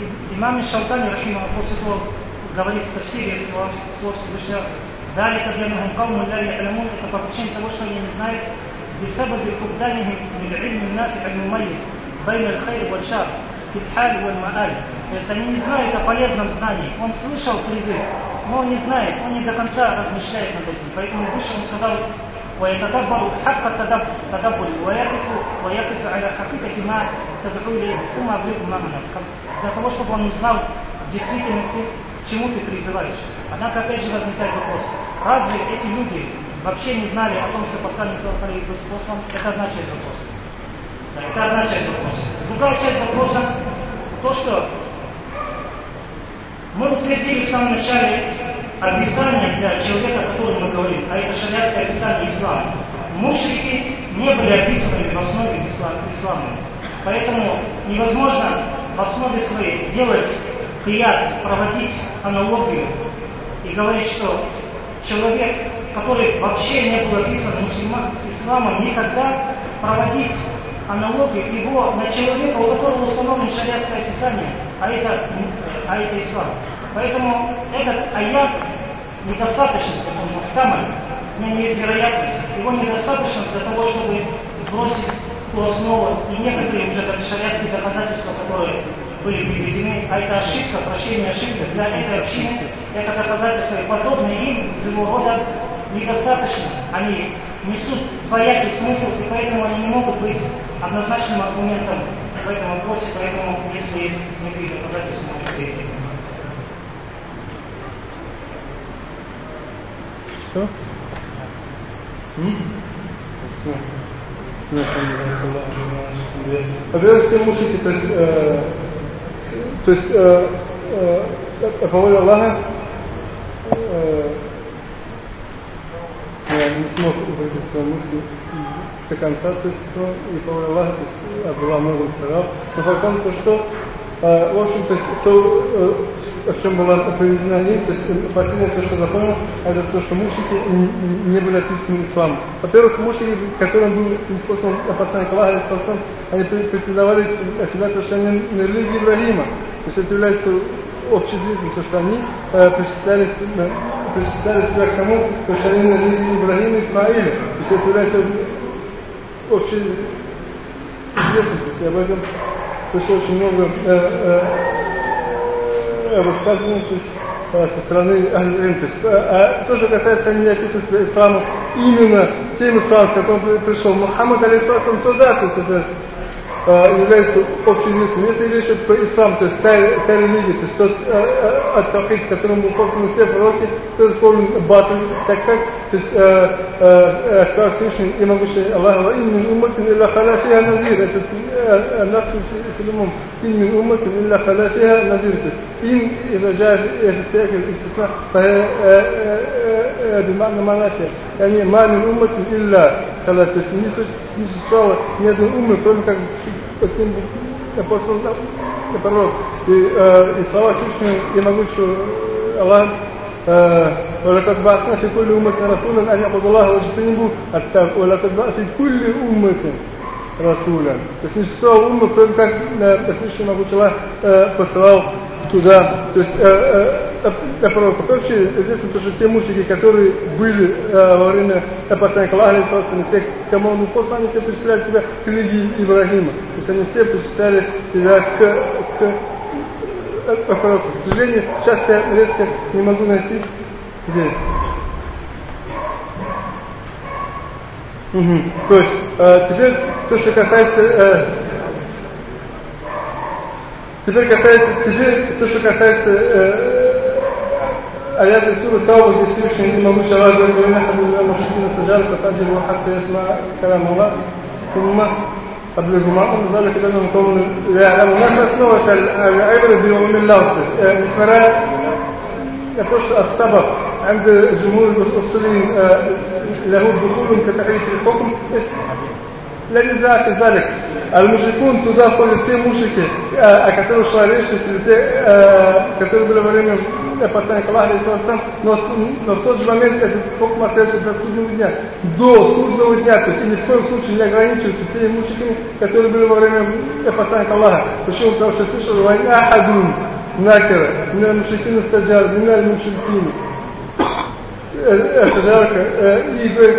И- Имам Шалтани, Рахима, после того говорит в тafсире слов, слов Всевышнего, «Далее, бьянахум кауну ля я'ламун» это по причине того, что они не знают بسبب فقدانهم للعلم النافع المميز بين الخير والشر في الحال والمآل. То есть они не знают о полезном знании. Он слышал призыв, но он не знает, он не до конца размышляет над этим. Поэтому выше он сказал, ويتدبر حق التدب- التدبر ويقف ويقف على حقيقة ما تدعو إليه ثم أبلغ معنى для того, чтобы он узнал в действительности, к чему ты призываешь. Однако опять же возникает вопрос, разве эти люди вообще не знали о том, что посланник Аллаха был послан? Это одна часть вопроса. Да, это одна часть вопроса. Другая часть вопроса, то, что мы утвердили в самом начале описание для человека, о котором мы говорим, а это шариатское описание ислама. Мушрики не были описаны в основе ислама. Поэтому невозможно в основе своей делать кияс, проводить аналогию и говорить, что человек, который вообще не был описан мусульман исламом, никогда проводить аналогию его на человека, у которого установлено шариатское описание, а это, а это ислам. Поэтому этот аят недостаточно, он мухтамаль, у него есть вероятность, его недостаточно для того, чтобы сбросить ту основу и некоторые уже шариатские доказательства, которые были приведены, а это ошибка, прощение ошибки для этой общины, это доказательства и подобные им своего рода недостаточно. Они несут двоякий смысл, и поэтому они не могут быть однозначным аргументом в этом вопросе, поэтому если есть некие доказательства, можно перейти. Что? Во-первых, все мушрики, то есть, э, то есть, э, э, по воле Аллаха, э, я не смог выразить свою мысль до конца, то есть, ну, и по воле Аллаха, то есть, Абдулла много сказал, но фактом то, что, э, в общем, то есть, то, э, о чем была приведена нить, то есть э, последнее, то, что запомнил, это то, что мушрики н- не были описаны исламом. Во-первых, мушрики, которым был неспослан посланник Аллаха, они пре- претендовали себя, то, что они на религии Ибрагима. То есть это является общеизвестным, то, что они э, причисляли, э, причисляли себя к тому, то, что они на религии Ибрагима и Исмаиля. То есть это является общеизвестным. То есть об этом то есть очень много э, э, есть э, со стороны. То есть, а, то, что касается неописанства ислама, именно тем исламом, с которым при- пришел Мухаммад, алейхиссалам, то да, то есть это э, является общеизвестным. Если речь идет про ислам, то есть та, та то есть тот э, э, от-тавхид, которым был послан все пророки, то есть полный батл, так как, то есть э, э, э, сказал Всевышний и могущий Аллах, «Ва ин мин умматин илля халя фиха назир», это э, нас филимум, «Ин мин умматин илля халя фиха назир», то есть «Ин» إذا جاء في سياق الاستثناء فهي آه، آه، آه، بمعنى منافع يعني ما من أمة إلا خلا то есть не существовало ни одной умы, кроме как каким послан пророк. И, э, и слова Всевышнего и могучего Аллах ولقد بعثنا في كل أمة رسولا أن يعبدوا الله واجتنبوا التاغوت ولقد بعثنا في كل أمة رسولا. То есть не существовало умы, кроме как э, Всевышний могучий Аллах э, посылал туда, то есть э, э, э, пророков. Вообще известно то, что те мужики, которые были э, во время послания Аллаха, те, кому он был послан, они все причисляли себя к религии Ибрагима. То есть они все причисляли себя к, к, к сожалению, сейчас я резко не могу найти где. Угу. То есть, э, теперь то, что касается э, Теперь касается, теперь то, что касается э, аята суры Тауба, где Всевышний и могучий Аллах говорит, «Война хабилля мушкина саджар, фатаджиру хатта ясма калам Аллах, ثم قبلهما أن ذلك أنهم قوم لا يعلمون. فأسنوة آه، أيضا بعلوم اللفظ آه، فلا يخش السبب عند جمهور الأصوليين آه، له دخول كتحريف الحكم. لا نزاع في ذلك. المشركون تدخل في مشركة كثير الشرعية كثير بالبريمين речь, те, которые были во время посланник Аллаха, но, но в тот же момент этот хукм остается до судного дня. До судного дня, то есть ни в коем случае не ограничивается теми мушриками, которые были во время посланника Аллаха. Почему? Потому что слышал, «Вань ахадун накера, мина мушрикина стаджар, мина мушрикина». كذلك يقول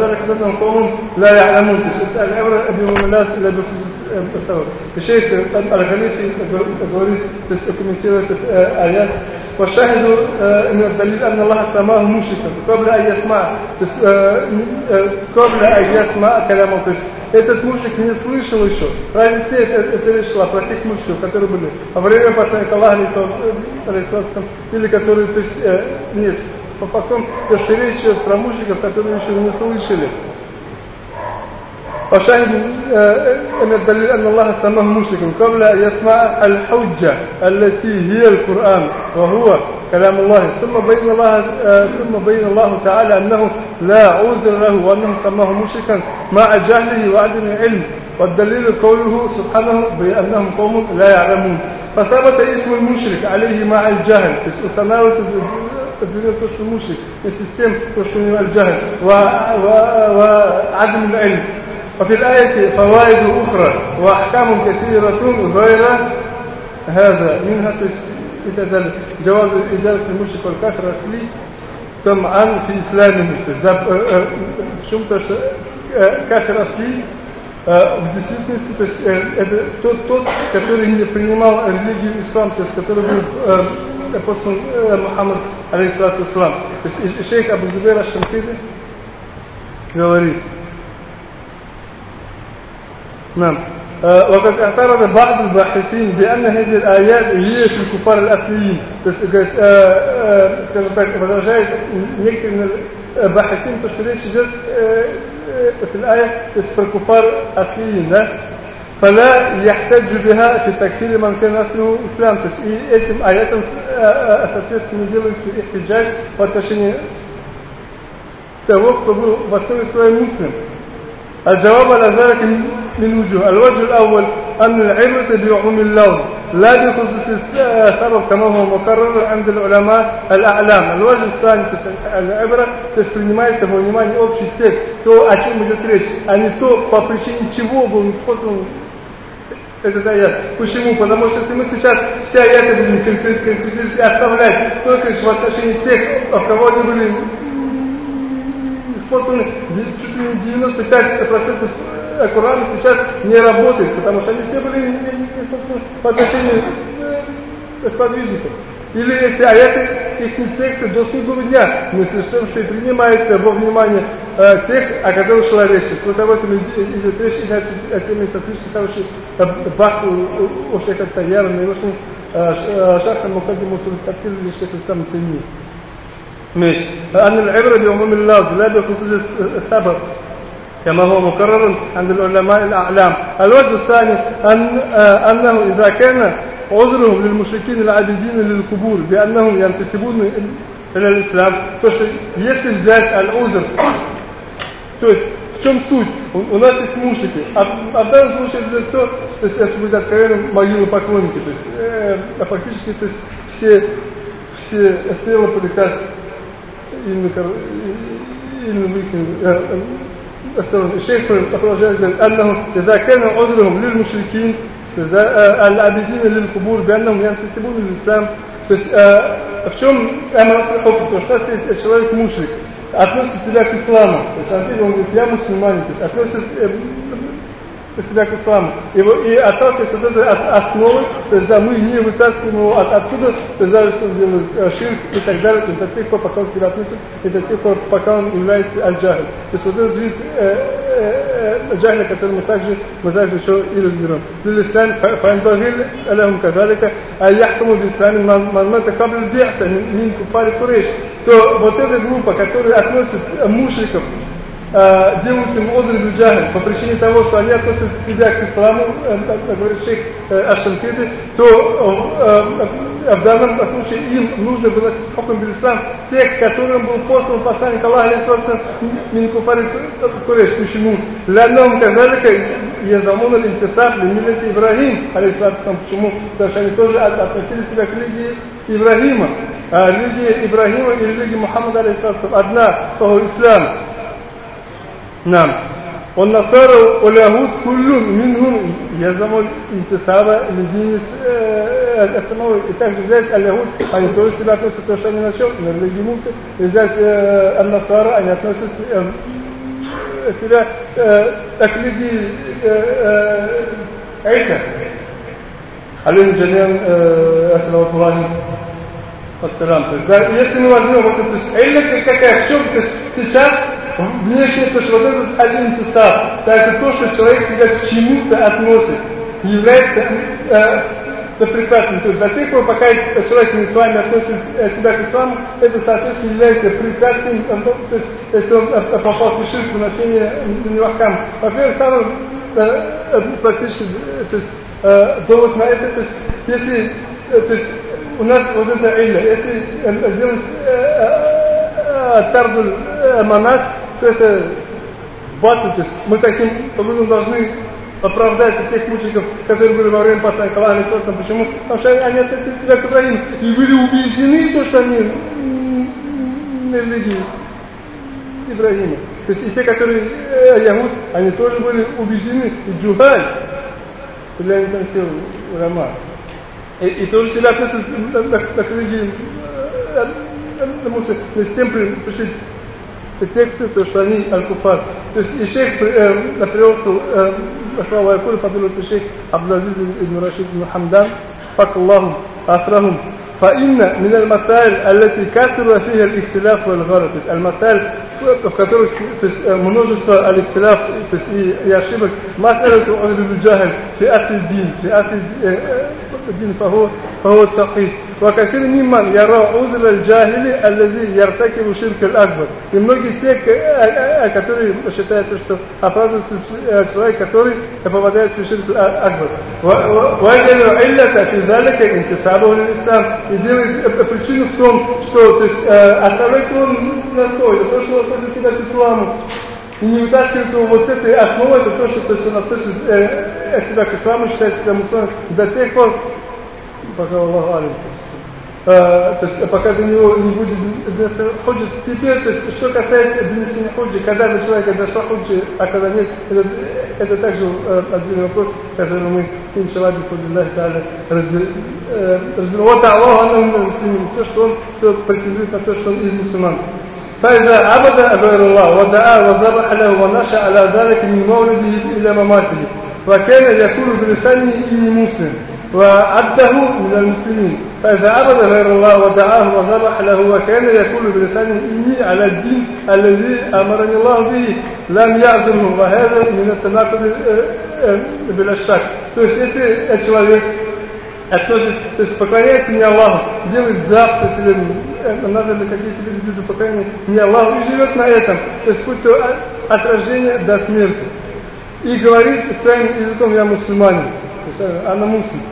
ذلك أنهم قوم لا يعلمون العبرة بمملات إلا بالتصور الشيخ الغنيسي говорит то есть комментирует آيات والشاهد من الدليل أن الله سماه مشركا قبل أن يسمع قبل أن يسمع كلامه то есть этот мужик не слышал еще. Разница это, это речь шла про тех мужиков, которые были во время посланника Аллаха, или которые, то есть, э, нет, потом, то есть речь идет про мужиков, которые еще не слышали. وشاهد من الدليل أن الله سماه مشركا قبل أن يسمع الحجة التي هي القرآن وهو كلام الله. ثم بين الله ثم بين الله تعالى أنه لا عذر له وأنه سماه مشركا مع جهله وعدم العلم. والدليل قوله سبحانه بأنهم قوم لا يعلمون. فثبت اسم المشرك عليه مع الجهل تناولت الدنيا تشو المشرك السيستم تشو الجهل وعدم العلم. وفي الآية فوائد أخرى وأحكام كثيرة غير هذا منها إذا جواز إزالة المشرك والكافر الأصلي طمعا في إسلامه شمت كافر أصلي в действительности, то есть это тот, тот, который не принимал религию ислам, то есть который был э, послан э, Мухаммад, алейхиссалату ислам. То есть шейх Абу Зубейр Аш-Шамхиди говорит, نعم. آه، وقد أعترض بعض الباحثين بأن هذه الآيات هي في الكفار الأصليين. فالرجاء يكتب من الباحثين تشريع جزء آه، آه، في الآية في الكفار الأصليين فلا يحتج بها في تكفير من كان أصله إسلام. اسم إيه، إيه، إيه، آيات أساسية في الاحتجاج والتشريع توقف وصول مسلم. الجواب على ذلك من وجوه الوجه الأول أن العبرة بعموم اللفظ لا بخصوص السبب كما هو مقرر عند العلماء الأعلام الوجه الثاني العبرة воспринимается во внимание общий текст, то, о чем идет речь, а не то, по причине чего был использован этот аят. Почему? Потому что если мы сейчас все аяты будем конкретизировать и оставлять только лишь в отношении тех, в кого они были испортаны чуть ли не 95% аккуратно сейчас не работает, потому что они все были по отношению э, к подвижникам. Или эти аяты, их тексты до судного дня, ну, но совершенстве принимается во внимание э, тех, о которых шла речь. Вот об этом идет речь, о теме соответствующей у Басу, Ошеха Таярна, и очень Шаха Мухадиму Султатсилу, и Шеха Сам Тайми. ماشي. أن العبرة بعموم اللفظ لا بخصوص السبب كما هو مكرر عند العلماء الأعلام الوجه الثاني أن أنه إذا كان عذرهم للمشركين العابدين للقبور بأنهم ينتسبون إلى الإسلام то есть если взять аль-узр то есть в чем суть? У, у нас есть мушики, а, а в данном случае это кто? То есть если быть откровенным, могилы поклонники, то есть э, а фактически то есть все все стрелы полетят الشيخ продолжает говорить أنه إذا كان عذرهم للمشركين العابدين للقبور بأنهم ينتسبون للإسلام то есть э, в чем хукм? То что если человек мушрик, относит себя к исламу, то есть он говорит, я мусульманин, то есть относит Ислам. И, и отталкиваясь от этой основы, то есть, да, мы не вытаскиваем его от, оттуда, то есть, да, что делают э, ширк и так далее, то есть, до тех пор, пока он себя относит, и до тех пор, пока он является аль-джахль. То есть, вот этот вид э, э, э джахля, который мы также, мы также еще и разберем. Лилислам, фаинбагил, алям казалика, аль-яхтаму бислам, манмата каблю бихта, мин куфари курейш. То вот эта группа, которая относит э, мушриков делают им одры джахаль по причине того, что они относятся себя к исламу, как говорит шейх Ашамкиды, то в данном случае им нужно было хукм ислам тех, которым был послан посланник Аллаха Минкуфари Куреш. Почему? Лянном казалика Язамун аль-Интисаб Лимилет Ибрахим, алейхиссалам. Почему? Потому что они тоже относили себя к религии Ибрахима. А религия Ибрахима и религия Мухаммада, алейхиссалам, одна, то ислам. Нам. والنصارى واليهود كل منهم يلزم الانتساب لدين السماوي также здесь اليهود они тоже себя относятся то, что они начал на религии Мусы и здесь النصارى они относятся себя к религии عيسى عليهم جميعا صلوات الله والسلام то есть да, если мы возьмем вот сейчас внешне, то, что вот этот аль-интисаб, то есть то, что человек себя к чему-то относит, является э, это прекрасно. То есть до тех пор, пока человек не с вами относит себя к исламу, это, соответственно, является прекрасным, то есть, если он попал в ширк поношения невахкам. Во-первых, самый э, практически, то есть, э, довод на это, то есть, если, э, то есть, у нас вот это илля, если сделать тарбуль монах, то это батл, то есть мы таким образом должны оправдать тех мучеников, которые были во время послания Аллаха Почему? Потому что они относились себя к Ибрагиму и были убеждены, то, что они на религии Ибрагима. То есть и те, которые э, Ягуд, они тоже были убеждены, и Джухаль, или они там все улама. И, и тоже себя относятся к религии потому что с тем пришли të tekstit të shani al-Kufar. Është i shek për në periudhën e shawaj kur fadlu të shek Abdulaziz ibn Rashid ibn Hamdan fakallahu asrahum فإن من المسائل التي كثر فيها الاختلاف والغلط المسائل كثر منوجة الاختلاف يشبك مسألة عذر الجهل في أصل الدين في أصل الدين فهو فهو التقييد وكثير ممن يرى عذر الجاهل الذي يرتكب الشرك الأكبر и многие те которые считают что оправдывается человек который попадает в ширк акбар وجدوا علة في ذلك انتسابه للإسلام и делает причину в том что то есть оставляет он настой то что он относит себя к исламу и не вытаскивает его вот этой основой, это то, что то есть он относит э, себя к исламу, считает себя мусульманом до тех пор, пока Аллах Алим. Э, то есть пока до него не будет ходжи. Теперь, то есть, что касается донесения ходжи, когда до человека дошла ходжи, а когда нет, это, это также э, отдельный вопрос, который мы, иншаллах, бифудиллахи та'аля, разберем. Вот Аллах, он то, что он то претендует на то, что он из мусульман. فإذا عبد غير الله ودعا وذبح له ونشأ على ذلك من مولده إلى مماته وكان يقول بلسانه إني مسلم وعده من المسلمين فإذا عبد غير الله ودعاه وذبح له وكان يقول بلسانه إني على الدين الذي أمرني الله به لم يعزمه وهذا من التناقض بلا شك то есть если человек относится, то есть поклоняется не Аллаху, делает завтра или надо ли какие-то виды поклонения не Аллаху и живет на этом, то есть путь от рождения до смерти. И говорит своим языком я мусульманин, то есть она мусульман.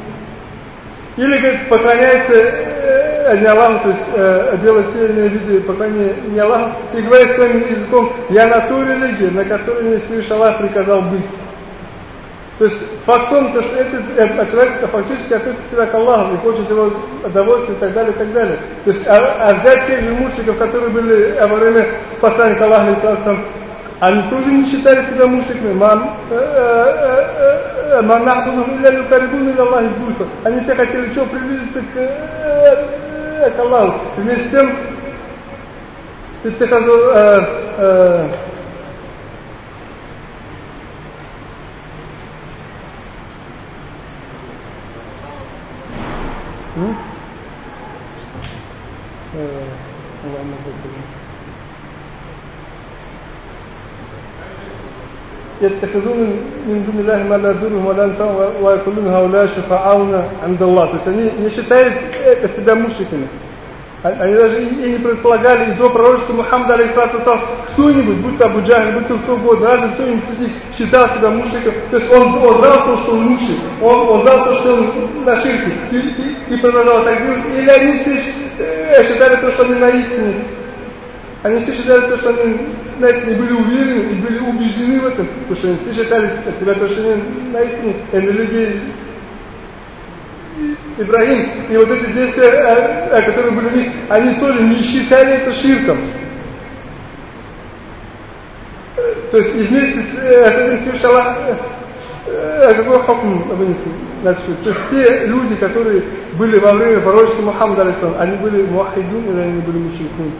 Или, говорит, поклоняется э, не Аллаху, то есть э, иные виды поклонения не Аллаху, и говорит своим языком, я на ту религию, на которой мне Всевышний Аллах приказал быть. То есть факт в том, что этот, этот человек фактически относится себя к Аллаху и хочет его удовольствия и так далее, и так далее. То есть, а, а взять тех же мушриков, которые были во время послания Аллаха, они тоже не считали себя мушриками. «Ма нахтумам илля юкарибун илля Аллахи. Они все хотели что, приблизиться к, к э, э, Аллаху. Вместе с тем, истихазу, э, э, Mm-hmm. يتخذون من دون الله ما لا يضرهم ولا ينفعهم ويقولون هؤلاء شفعاؤنا عند الله то есть они не считают себя мушриками Они даже и не предполагали, и до пророчества Мухаммада, алейхиссалату кто-нибудь, будь то Абу Джахаль, будь то кто угодно, разве кто-нибудь считал себя мушриком. То есть он, он знал то, что он мушрик, он, он знал то, что он на ширке, и, и, и продолжал так делать. Или они все э, считали то, что они на истине. Они все считали то, что они на истине были уверены и были убеждены в этом, потому что они все считали себя то, что они на истине. Это люди Ибрагим и вот эти действия, э, э, которые были у них, они тоже не считали это ширком. То есть и вместе с э, этим совершала какой хокм? Значит, то есть те люди, которые были во время пророчества Мухаммада, они были муахидун или они были мушрикун?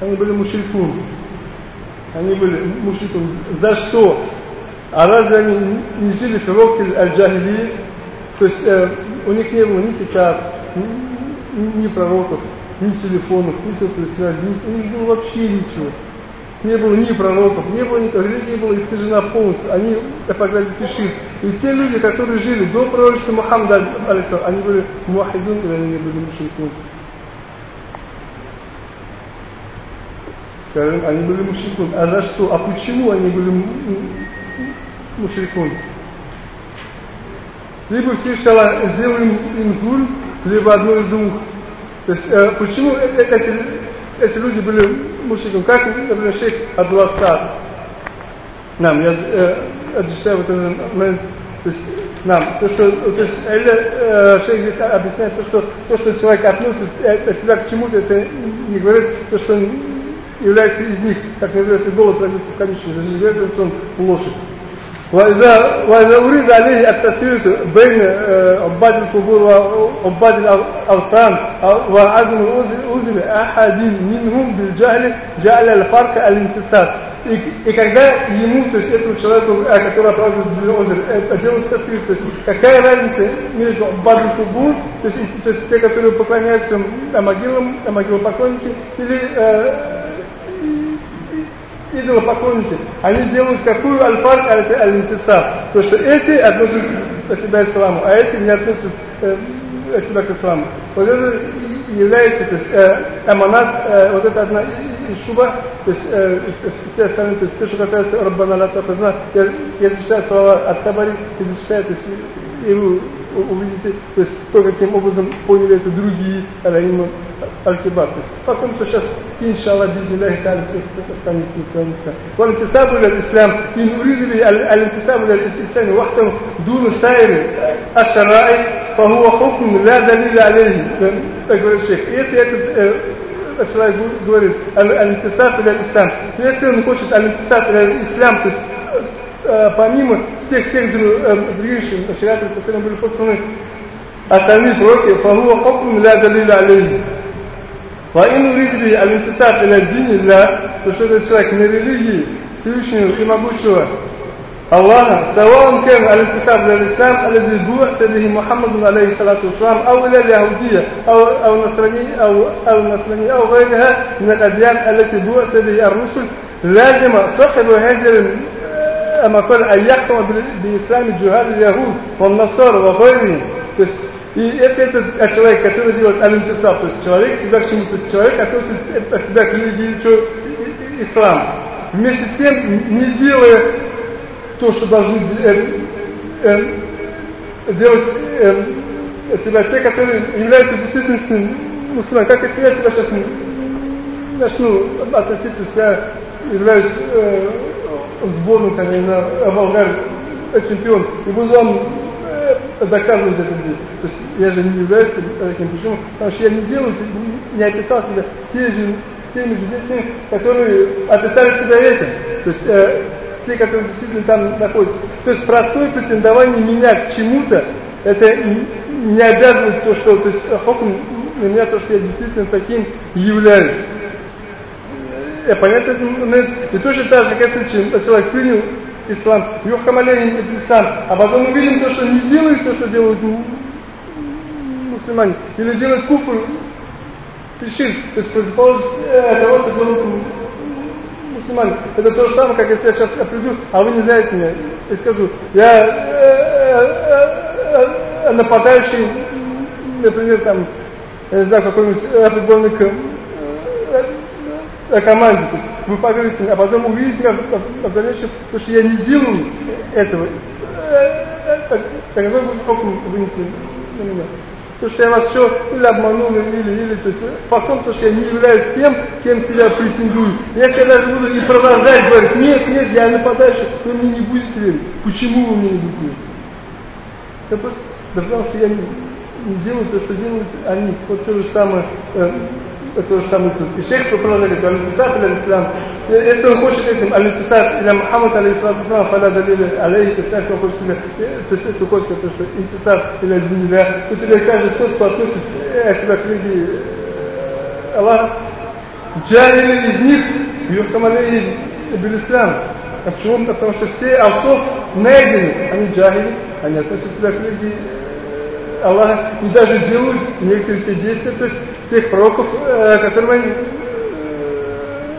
Они были мушрикун. Они были мушрикун. За что? А разве они не жили в Рокель аль-Джахили? То есть э, у них не было ни китаб, ни, ни пророков, ни телефонов, ни сотовой связи, у них не было вообще ничего. Не было ни пророков, не было никакой религии, была искажена полностью. Они опознали ширк. И те люди, которые жили до пророчества Мухаммада, они были муахидун или они были мушрикун. Скажем, они были мушрикун. А за что? А почему они были мушрикун? либо Всевышний сделал им, им зуль, либо одно из двух. То есть, э, почему э, э, эти, эти люди были мужчинами? Как, например, шейх Абдулассад. Нам, я э, отвечаю в этот момент, то есть, нам, то, что, то есть, или, э, шейх здесь объясняет, то, что, то, что человек относит э, себя к чему-то, это не говорит, то, что он является из них, как называется, голод родится в конечном, это не говорит, что он лошадь. وإذا, وإذا أريد عليه التسوية بين عباد القبور وعباد الأوثان وعدم أذن أحد منهم بالجهل جعل الفرق الانتصاب И, и когда ему, то есть этому человеку, который отправился в озеро, делают тасвир, то есть какая разница между Баду Кубур, то есть, то есть те, которые поклоняются могилам, могилопоклонники, или э, идолопоклонники, они делают какую альфарк аль-интисаб. То, что эти относятся себя к исламу, а эти не относятся э, себя к исламу. Вот это является, то есть, э, аманат, э, вот это одна из шуба, то есть, э, все остальные, то есть, то, что касается Раббана Лата я, я зачитаю слова от Табари, я зачитаю, то есть, и вы увидите, то есть, то, каким образом поняли это другие раимы الكبار فكنت شخص إن شاء الله بإذن الله تعالى ستستمع في والانتساب إلى الإسلام إن أريد به الانتساب إلى الإسلام وحده دون سائر الشرائع فهو حكم لا دليل عليه يقول الشيخ человек говорит الانتساب إلى الإسلام если он хочет الانتساب إلى الإسلام то есть помимо всех тех других шариатов, которые были посланы остальные пророки, فهو حكم لا دليل عليه وإن أريد به الانتساب إلى دين الله تشد الشرك نريده سيوشن القيمة بشوة الله سواء كان الانتساب للإسلام الذي بوحت به محمد عليه الصلاة والسلام أو إلى اليهودية أو أو نصرانية أو أو نصرانية أو غيرها من الأديان التي بوحت به الرسل لازم صاحب هذه المقال أن يحكم بإسلام جهال اليهود والنصارى وغيرهم. И это этот человек, который делает алинтисаб, то есть человек себя к чему-то, человек относит себя к религии ислам. Вместе с тем, не делая то, что должны э, э, делать э, себя те, которые являются действительно мусульманами. Как это я себя сейчас начну относиться, я являюсь э, в сборную, конечно, Болгар чемпион, и буду вам доказывать это здесь. То есть я же не являюсь таким. Почему? Потому что я не делаю, не описал себя те же, теми же детьми, которые описали себя этим. То есть э, те, которые действительно там находятся. То есть простое претендование меня к чему-то, это не обязывает то, что, то есть хокм на меня то, что я действительно таким являюсь. Я понятно, и точно так же, как если человек принял ислам, юхкам алейхим ислам, а потом мы видим то, что не делают то, что делают мусульмане, или делают куфр, ширк, то есть противоположность того, что делают мусульмане. Это то же самое, как если я сейчас приду, а вы не знаете меня, и скажу, я нападающий, например, там, я не знаю, какой-нибудь э, футбольный э, э, команде. То вы поверите, а потом увидите меня в, дальнейшем, потому что я не делаю этого. Какой будет окунь вынести на меня? Потому что я вас все или обманул, или, или, то есть факт том, что я не являюсь тем, кем себя претендую. Я когда же буду и продолжать говорить, нет, нет, я нападаю, вы мне не будете верить. Почему вы мне не будете верить? Да, просто, да потому что я не, не делаю то, что делают они. Вот то же самое, э, то же самое тут. И шейх продолжает, аль-Тисат аль-Ислам, если он хочет этим, аль-Тисат или Мухаммад аль-Ислам, фаля далили алейхи, то есть он хочет себе, то есть если хочет, то что интисат или аль-Динилля, то тебе каждый тот, кто относит себя к книге Аллаха, джахили из них, юхкам алейхи bil-Ислам. А почему? Потому что все овцов найдены, они джахили, они относятся себя к книге Аллаха и даже делают некоторые те действия, то есть тех пророков, э, которым они, э,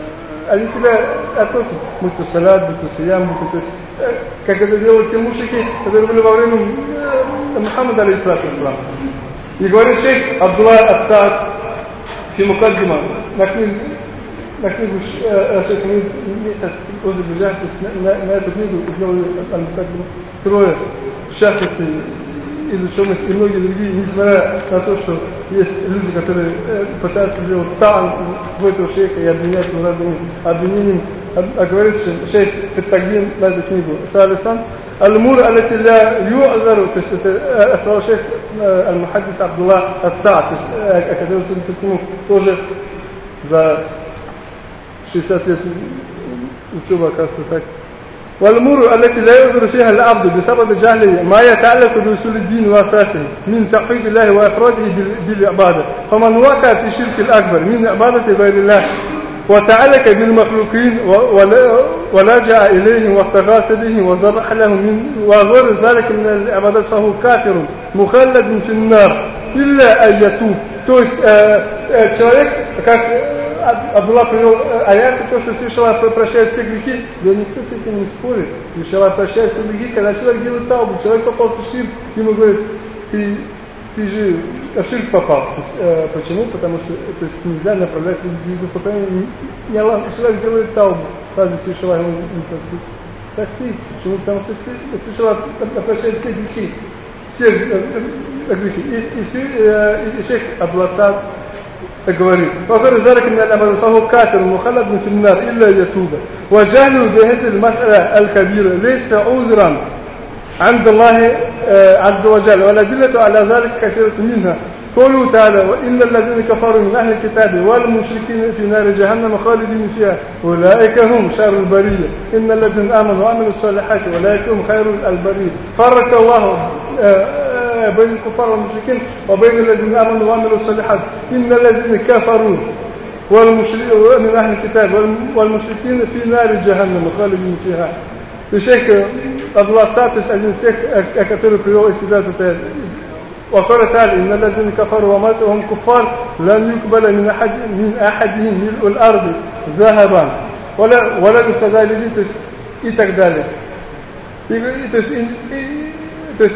они себя относят, будь то салат, будь то сиям, будь то, э, как это делают те мушики, которые были во время Мухаммада, алейхиссалату И говорит шейх Абдулла Астад, Фимукаддима, на книгу, на книгу шейха Озабиджан, на, эту книгу сделали Аль-Мукаддима трое, в частности, изученных и многие другие, несмотря на то, что есть люди, которые э, пытаются сделать тан в этого шейха и обвинять его разными обвинениями. А говорит шейх Петтагдин на эту книгу. Салисан. Аль-Мур алати ля ю'азару, то есть это э, основал шейх э, Аль-Мухаддис Абдулла Ас-Са, то есть, э, о котором, тоже за 60 лет учеба, оказывается, так والأمور التي لا يؤذر فيها العبد بسبب جهله ما يتعلق بأصول الدين وأساسه من توحيد الله وإفراده بالعبادة. فمن وقع في الشرك الأكبر من عبادة غير الله وتعلق بالمخلوقين ولجأ إليهم واستغاث بهم وذبح لهم من وغير ذلك من العبادات فهو كافر مخلد في النار. إلا أن يتوب. توش э, э, Абдулла привел аят, то, что Всевышний прощает все грехи, да никто с этим не спорит. Всевышний прощает все грехи, когда человек делает таубу, человек попал в ширк, ему говорит, ты, ты же в ширк попал. Есть, э, почему? Потому что то есть, нельзя направлять людей в поклонение. Не Аллах, человек делает таубу, разве Всевышний ему не простит? Прости. Почему? Потому что Всевышний прощает все грехи. Все грехи. И, и, и, и шейх Абдулатад الجواري وغير ذلك من الأمر فهو كافر مخلد في النار إلا يتوب. وجهله بهذه المسألة الكبيرة. ليس عذرا عند الله آه، عز وجل. والأدلة على ذلك كثيرة منها. قوله تعالى وإن الذين كفروا من أهل الكتاب والمشركين في نار جهنم خالدين فيها أولئك هم شر البرية. إن الذين آمنوا وعملوا الصالحات أولئك هم خير البرية. فرق الله آه، بين الكفار والمشركين وبين الذين آمنوا وعملوا الصالحات إن الذين كفروا والمشركين من أهل الكتاب والمشركين في نار جهنم خالدين فيها الشيخ عبد الله السادس один из тех, который привел استدلال وقال تعالى إن الذين كفروا وماتوا هم كفار لن يقبل من أحد من أحدهم ملء الأرض ذهبا ولا ولا كذلك и так далее. И, то есть, بس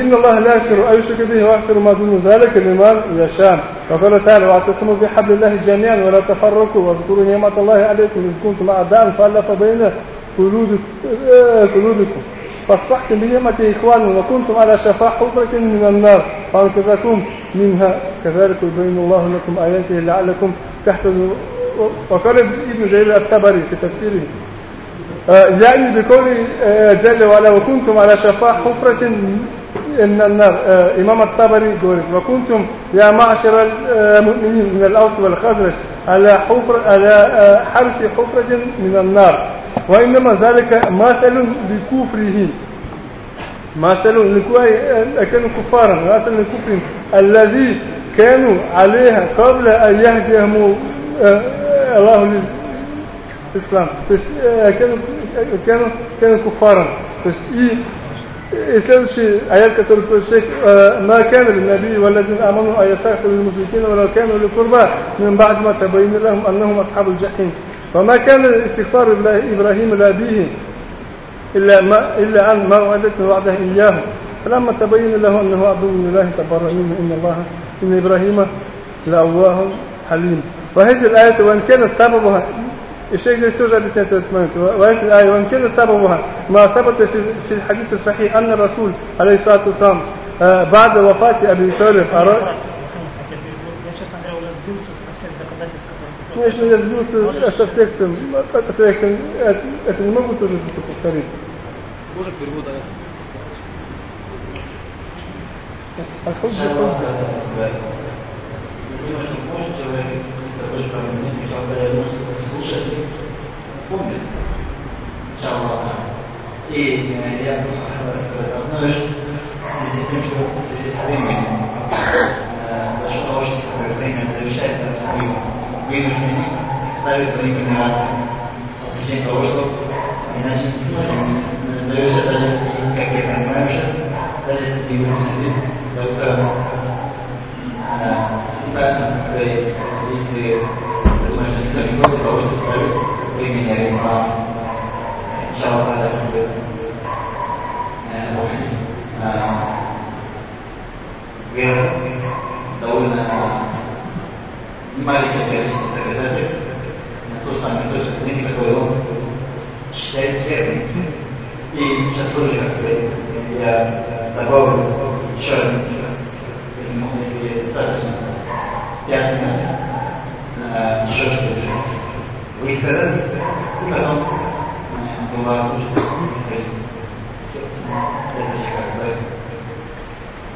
إن الله لا يغفر أي شك به ويغفر ما دون ذلك لمن يشاء. وقال تعالى وأعتصموا بحبل الله جميعا ولا تفرقوا واذكروا نعمة الله عليكم إذ كنتم أعداء فألف بين آه، قلوبكم. فاصبحتم بنعمة إخوان وكنتم على شفا حفرة من النار. فأنقذكم منها كذلك يبين الله لكم آياته لعلكم تحتموا وقال ابن جرير الطبري في تفسيره يعني بقول جل وعلا وكنتم على شفا حفرة من النار. إمام الطبري يقول وكنتم يا معشر المؤمنين من الأوس والخزرج على حفر على حرف حفرة من النار. وإنما ذلك مثل لكفرهم مثل كانوا كفارا مثل لكفرهم الذي كانوا عليها قبل أن يهديهم الله الإسلام بس آه، كانوا كانوا كانوا كفارا. بس إيه, إيه، شيء آيات كتير الشيخ آه، ما كان للنبي والذين آمنوا أن يستغفروا للمشركين ولو كانوا لقربى من بعد ما تبين لهم أنهم أصحاب الجحيم. وما كان الاستغفار إبراهيم لأبيه إلا ما إلا أن ما موعدة وعده إياه. فلما تبين له أنه عبد الله تبرأ منه إن الله إن إبراهيم لأواه حليم. وهذه الآية وإن كان سببها الشيخ здесь тоже объясняет этот момент وهذه الآية وإن كان سببها ما ثبت في في الحديث الصحيح أن الرسول عليه الصلاة والسلام آه، بعد وفاة أبي طالب أراد Я, честно говоря, уже сбился со всех доказательств, которые... Ну, если я сбился со всех, там, это, я, это, это не могу тоже это повторить. Может перевода. А хоть бы хоть. Немножко позже человек становится тоже правильным, потому что я думаю, что слушать помнит Шаллаха. И э, я просто хотел сказать одно лишь в связи с тем, что в связи с временем, э, за что очень такое время завершается вы вынуждены ставить временный рад по причине того, что иначе не сможем завершать даже если, как я понимаю сейчас, даже если ты университет, доктор правильно, когда если думаешь, что никто не будет, того, что ставит времени рема, начало когда будет вера довольно маленькое количество доказательств на то, что они точно знаете, какой он считает верным. И сейчас тоже как бы я добавлю еще один, если, можно, если достаточно, пять минут, э, еще что-то высказать, и потом э, была уже высказать. Все. Это же как бы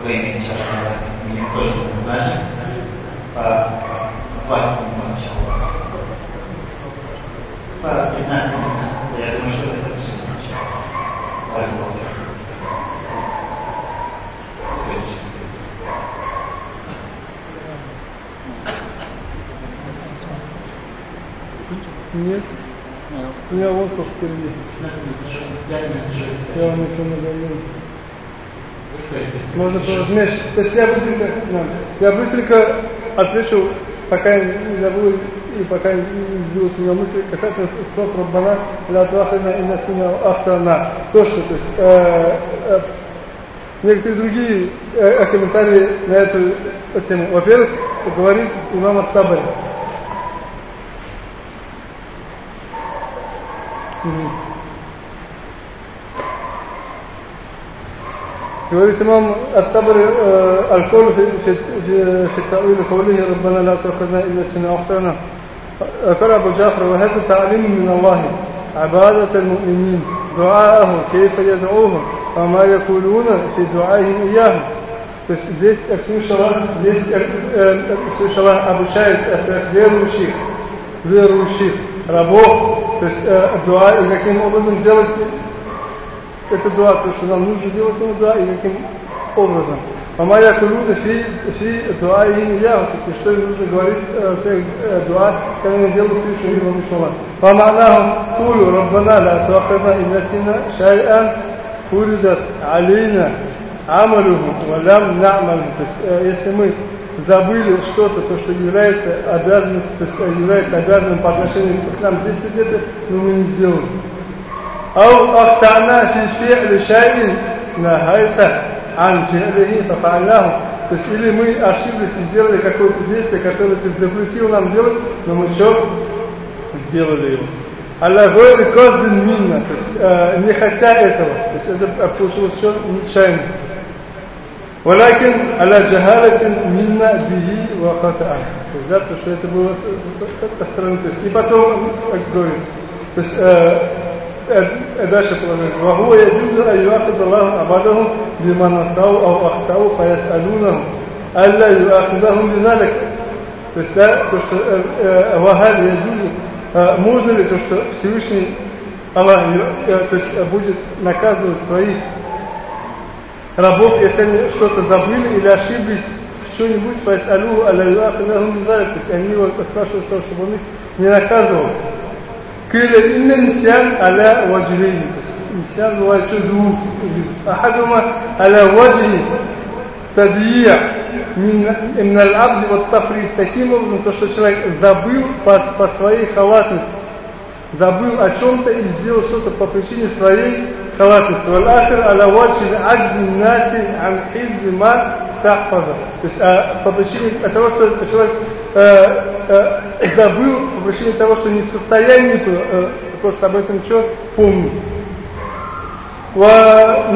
время сейчас мне тоже назначено по 20 минут начала. По 15 минут. Я думаю, что это все начало. Ладно. Следующий. Нет. У меня воздух впереди. 15 минут еще. 5 минут еще. Я вам еще надоел. Можно вместе. То есть я быстренько, да, я быстренько отвечу, пока не забыл и пока не сделал у меня мысли, касательно слов Раббана, ля туахина и насина ахтана. То, что, то есть, э, э, некоторые другие э, комментарии на эту тему. Во-первых, говорит имам Ат-Табари. Мгм. يقول الإمام الطبري آه، القول في في في, في تأويل قوله ربنا لا تأخذنا إلا سنة أخطأنا قال أبو جعفر وهذا تعليم من الله عبادة المؤمنين دعاءه كيف يدعوهم وما يقولون في دعائهم إياه То есть здесь все шалах, здесь все шалах обучает верующих, верующих рабов, то есть э, дуа и каким образом делать это дуа, то, что нам нужно делать ему дуа и каким образом. وما يقولون في في دعائهم إياه то есть что им нужно говорить э, в своих э, дуа, когда они делают все, что им обещано. فمعناه قولوا ربنا لا تؤاخذنا إن نسينا شيئا فرضت علينا عمله ولم نعمله. То есть э, если мы забыли что-то, то, что является обязанностью, то есть э, является обязанным по отношению к нам здесь где-то, но мы не сделали. أو أخطأنا في فعل شيء نهيته عن فعله ففعلناه то есть или мы ошиблись и сделали какое-то действие, которое ты запретил нам делать, но мы еще сделали его. Алла гойри коздин минна, то есть э, не хотя этого, то есть это получилось все нечаянно. ولكن على جهالة منا به وخطأ. То есть, да, то, что это было со стороны. То есть, и потом, как говорит, то есть, э, داشة وهو يجوز أن يؤاخذ الله عباده بما نسوا أو أخطأوا فيسألونه ألا يؤاخذهم بذلك وهل يجوز можно ли то, что Всевышний Аллах то есть, будет наказывать своих рабов, если они что-то забыли или ошиблись в что-нибудь, поэтому Аллах они его спрашивают, чтобы он их не наказывал. Кыля инна нисян аля ваджрин. Нисян бывает что двух. Ахадума аля ваджрин. Тадия. Именно абди вот тафрид. Таким образом, то, что человек забыл по, по своей халатности. Забыл о чем-то и сделал что-то по причине своей халатности. والآخر على وجه عجز الناس عن حفظ ما тахфаза. То есть а, по причине того, что человек э, э, забыл, по причине того, что не в состоянии э, просто об этом что помнить. ونعم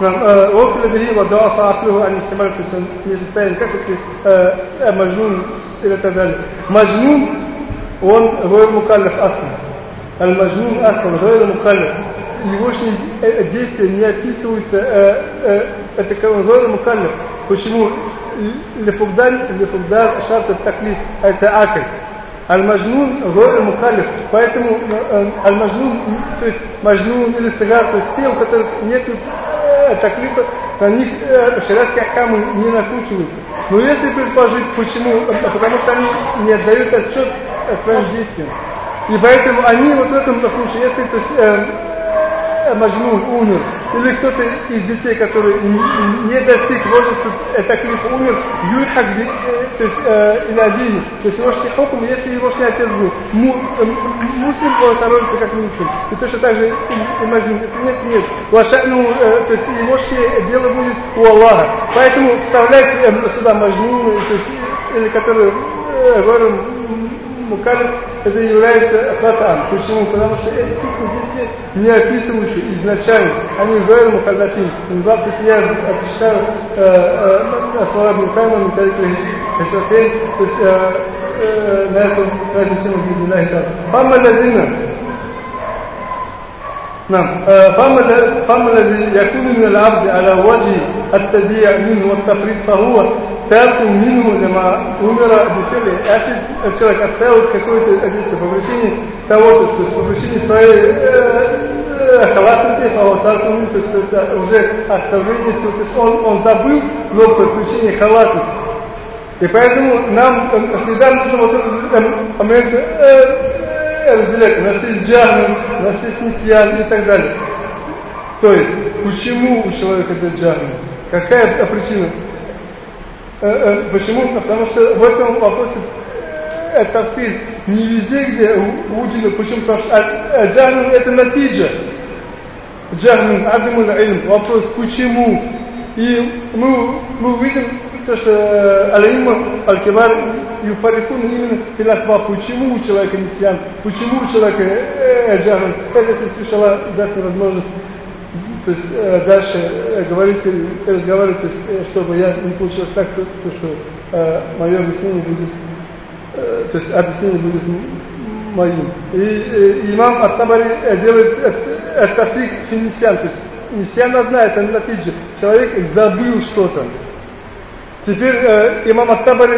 نعم وكل به وضعف عقله عن استعمال الإنسان как если مجنون إلى كذلك مجنون он غير мукаллиф асл. Аль-маджнун асл, غير мукаллиф. Его э, действия не описываются, э, э, это غير мукаллиф. Почему? Лефугдан, лефугдан, шарт таклиф, а это акль. Аль-Мажнун Рой Мухалиф. Поэтому э, э, Аль-Мажнун, то есть Мажнун или Сагар, то есть те, у которых нет таклифа, на них шариатские ахкамы не накручиваются. Но если предположить, почему, потому что они не отдают отчет своим действиям. И поэтому они вот в этом случае, если то есть, э, Маджнун умер, или кто-то из детей, который не достиг возраста таклифа, умер, юрхак, то есть инадини, то есть его хокум, если его отец был муслим, он становится как муслим. И точно так же и Маджнун, если нет, нет. Лашану, то есть его дело будет у Аллаха. Поэтому вставлять сюда Маджнун, то есть, или который говорим, مكلف إذا يريد قطعا كشمون كلام الشيء نيا فيس مش إيه، إذنشان يعني غير مكلفين. من ضبط سياز أتشتر أسراب آه، آه، مكامة من ذلك الشيء آه، ناس ناس يسمون في الله تعالى. فأما الذين نعم فأما الذي يكون من العبد على وجه التذيع منه والتفريط فهو Каждый минимум умера бутыли. Если человек оставил какое-то обидце по причине того, что по причине своей халатности, а вот так он что это уже оставление, он, он забыл, но ну, по причине халатности. И поэтому нам всегда нужно вот этот а момент э, э, разделять. У нас есть джанны, у нас есть нитьян и так далее. То есть, почему у человека это джанны? Какая причина? Почему? Потому что в этом вопросе это тафсир не везде, где учили, почему? Потому что джахмин это натиджа. Джахмин, адамул илм. Вопрос, почему? И мы, мы увидим, то, что Алима Аль-Кибар юфарикун именно филасфа, почему у человека несьян, почему у человека джахмин. Это ты слышала, даст возможность то есть э, дальше э, говорить, разговаривать, то есть, э, чтобы я не получилось так, то, то что э, мое объяснение будет, э, то есть объяснение будет моим. И э, имам Ат-Табари делает тафик финисян, то есть нисян одна, это натиджа. Человек забыл что-то. Теперь э, имам Ат-Табари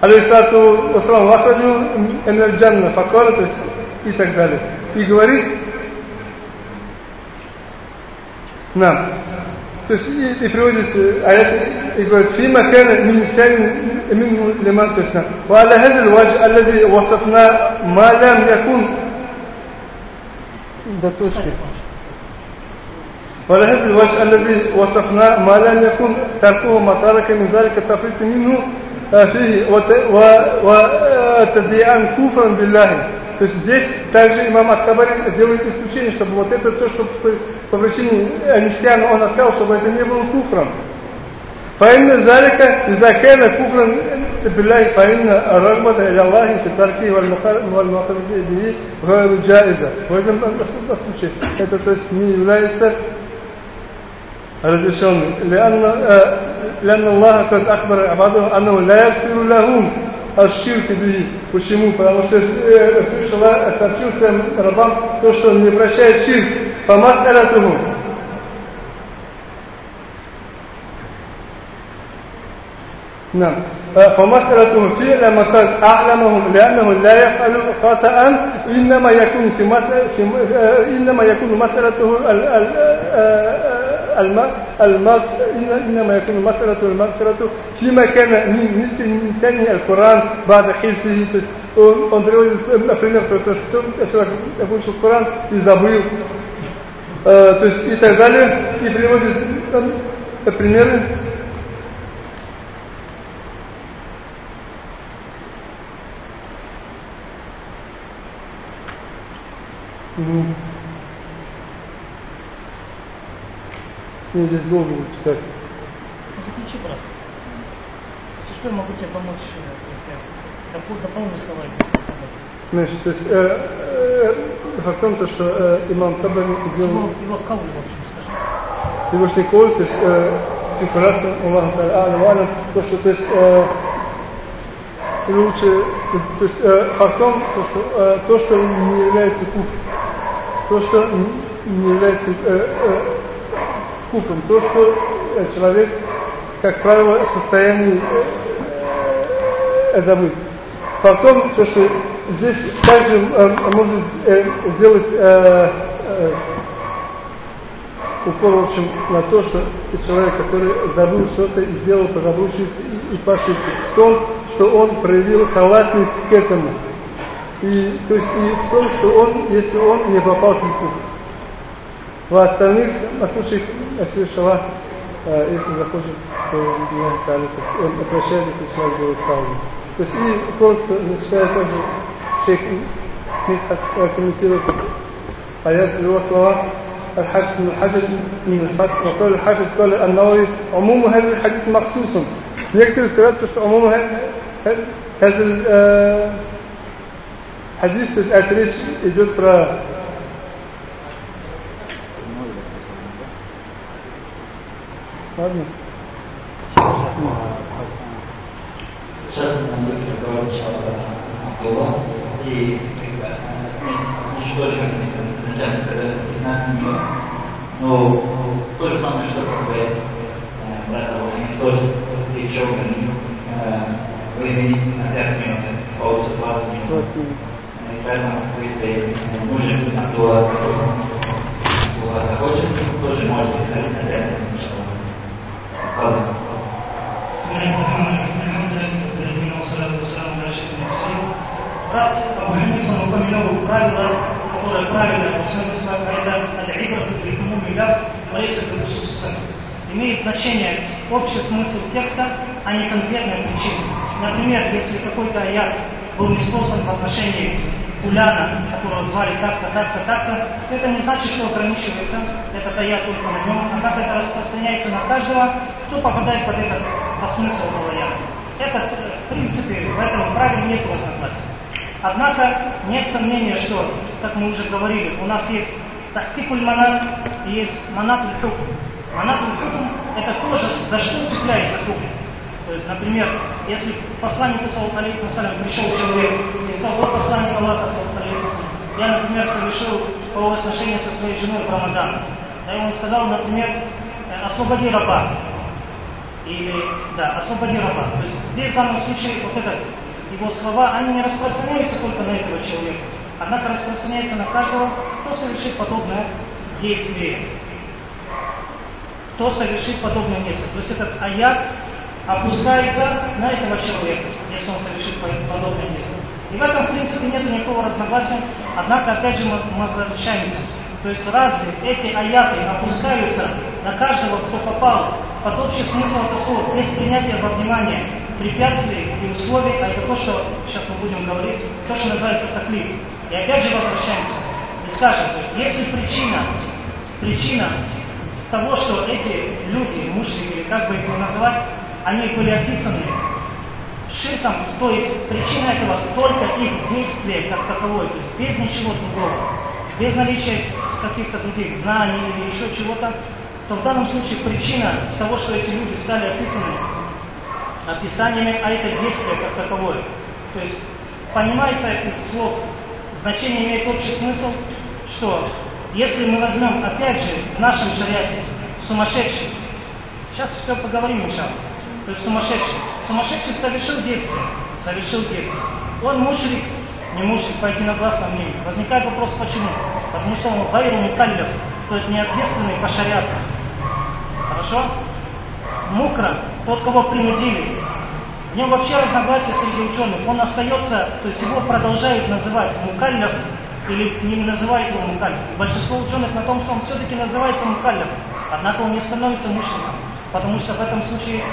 алейхиссалату вассалам вахраджу энерджанна факора, то есть и так далее. И говорит нам, то есть и, и приводит аят и говорит фима كان من لسان منه لمن تسنى وعلى هذا الوجه الذي وصفنا ما لم يكن заточки وعلى هذا الوجه الذي وصفنا ما لم يكن تركه ما ترك من ذلك التفريط منه فيه وتبيعا كفرا بالله То есть здесь также имам Ат-Табари делает исключение, чтобы вот это то, что по причине нефтяна он оставил, чтобы это не было куфром. فإن ذلك إذا كان كفرا بالله فإن الرغبة إلى الله في تركه والمقصد به غير جائزة. В этом случае это то есть не является разрешенным. لأن لأن الله قد أخبر عباده أنه لا يغفر لهم الشرك به. Почему? Потому что Всевышний Аллах сообщил своим рабам то, что он не прощает ширк. فمسألته نعم فمسألة فعل مسألة أعلمهم لأنه لا يفعل خطأ إنما يكون في مسألة في إنما يكون مسألته ال- ال- الم- الم- إنما يكون مسألة المغفرة فيما كان من مثل من سنة القرآن بعد حفظه То есть он, он приводит например про то, что человек выучил Коран и забыл Э, то есть и так далее, и приводит э, примеры Мгм. Мне здесь долго будет читать. Заключи, брат. Если что, я могу тебе помочь, э, если допол- дополню слова. Значит, то есть, э, э, факт в том, то, что э, имам Табари Его, сделал его кауль, в общем, скажи. Всевышний Коль, то есть, э, информация, Аллаху Алям, то, что, то есть, э, лучше, то есть, э, факт в том, то, что, э, то, что не является куф, то, что не- не является э, э, куфом, то, что э, человек, как правило, в состоянии э, э, забыть. Факт в том, то, что здесь также можно сделать упор, в общем, на то, что человек, который забыл что-то и сделал по и, и по в том, что он проявил халатность к этому. И, то есть, и в том, что он, если он не попал в круг. واستميل أفوسك أفوس سواء آه، إذن أفوسك بالله تعالى أتشاهد في سنة الجو الطاولي بس إيه كنت نشاهد أجل شيء نحت в его слова, الحديث من الحديث من الحديث وقال الحديث قال النووي عموم هذا الحديث مخصوص. يكتب تلبس عموم هذا هذا الحديث آه، الأتريش يجد от речь идет про ладно Сейчас нам будет разговаривать Абдулла, и уничтожим изначально сказали 15 минут, но то же самое, что как бы брат уничтожит еще границу времени на 5 минут, получится 20 минут. Имеет значение общий смысл текста, а не конкретная причина. Например, если какой-то аят был неспослан в отношении Уляна, которого звали так-то, так-то, так-то, это не значит, что ограничивается этот аят только на нем, а как это распространяется на каждого, кто попадает под этот по смыслу этого аята. Это, э, в принципе, в этом правиле нет разногласий. Однако нет сомнения, что, как мы уже говорили, у нас есть тахкикуль манат и есть манат хукм. Манат хукм это тоже за что цепляется хукм. То есть, например, если посланник саллаху алейхи вассалям пришел человек и сказал, вот посланник Аллаха саллаху алейхи вассалям, я, например, совершил правосношение со своей женой в Рамадан. Да, и он сказал, например, «Э, освободи раба. Или, да, освободи раба. То есть здесь в данном случае вот это, его слова, они не распространяются только на этого человека, однако распространяются на каждого, кто совершит подобное действие. Кто совершит подобное действие. То есть этот аят опускается на этого человека, если он совершит подобное действие. И в этом, в принципе, нет никакого разногласия, однако, опять же, мы, мы возвращаемся. То есть разве эти аяты опускаются на каждого, кто попал под общий смысл этого слова, без принятия во внимание препятствий и условий, а это то, что сейчас мы будем говорить, то, что называется таклиф. И опять же возвращаемся и скажем, то есть если причина, причина того, что эти люди, мушрики, как бы их называть, они были описаны ширком, то есть причина этого только их действие как таковое, то есть без ничего другого, без наличия каких-то других знаний или еще чего-то, то в данном случае причина того, что эти люди стали описаны описаниями, а это действие как таковое. То есть понимается из слов, значение имеет общий смысл, что если мы возьмем, опять же, в нашем шариате сумасшедший, сейчас все поговорим, иншаллах, то есть сумасшедший. Сумасшедший совершил действие, совершил действие. Он мушрик, не мушрик по единогласному мнению. Возникает вопрос, почему? Потому что он гайру мукаллев, то есть не ответственный по шариату. Хорошо? Мукра, тот, кого принудили. В нем вообще разногласия среди ученых. Он остается, то есть его продолжают называть мукаллев или не называют его мукаллев. Большинство ученых на том, что он все-таки называется мукаллев. Однако он не становится мушриком, потому что в этом случае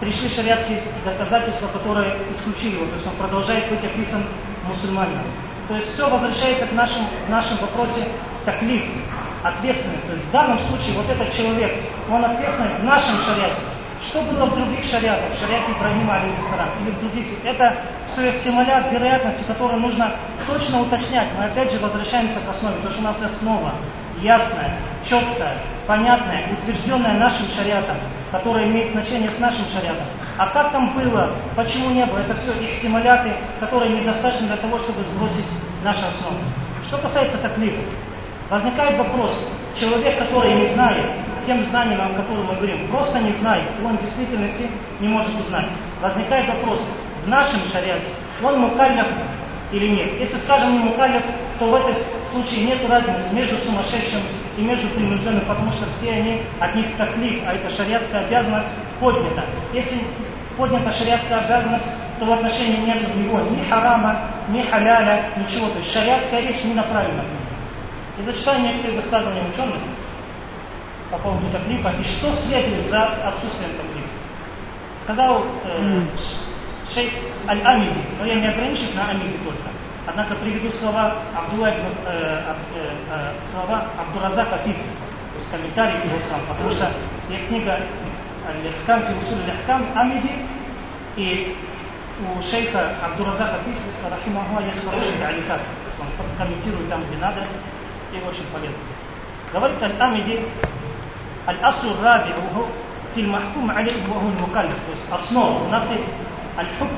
пришли шариатские доказательства, которые исключили его, то есть он продолжает быть описан мусульманином. То есть все возвращается к нашим, к нашим вопросе таклиф, ответственность. То есть в данном случае вот этот человек, он ответственный в нашем шариате. Что было в других шариатах, в шариате Ибрагима алейхиссалам, или в других, это все ихтималят, вероятности, которые нужно точно уточнять. Мы опять же возвращаемся к основе, потому что у нас основа ясная, четкая, понятная, утвержденная нашим шариатом, которая имеет значение с нашим шариатом. А как там было, почему не было, это все ихтималяты, которые недостаточны для того, чтобы сбросить нашу основу. Что касается таклифа, возникает вопрос, человек, который не знает, тем знанием, о котором мы говорим, просто не знает, он в действительности не может узнать. Возникает вопрос, в нашем шариате он мукаллиф или нет. Если скажем не мукаллиф, то в этом случае нет разницы между сумасшедшим и между принужденным, потому что все они от них таклиф, а это шариатская обязанность поднята. Если поднята шариатская обязанность, то в отношении нет в него ни харама, ни халяля, ничего. То есть шариатская речь не направлена. И зачитаю некоторые высказывания ученых по поводу таклифа и что следует за отсутствием таклифа. Сказал э, шейх Аль-Амиди, но я не ограничусь на Амиди только. Однако приведу слова Абдулла, э, э, э, слова Абдуразака Фиф, то есть комментарий его сам, потому что есть книга Аль-Лихкам, Филусуль Лихкам Амиди, и у шейха Абдуразака Фиф, рахимахуа, есть хороший таликат. Он комментирует там, где надо, и очень полезно. Говорит Аль-Амиди, الأصل الرابع وهو في المحكوم عليه وهو المكلف то есть основа у нас есть аль-хукм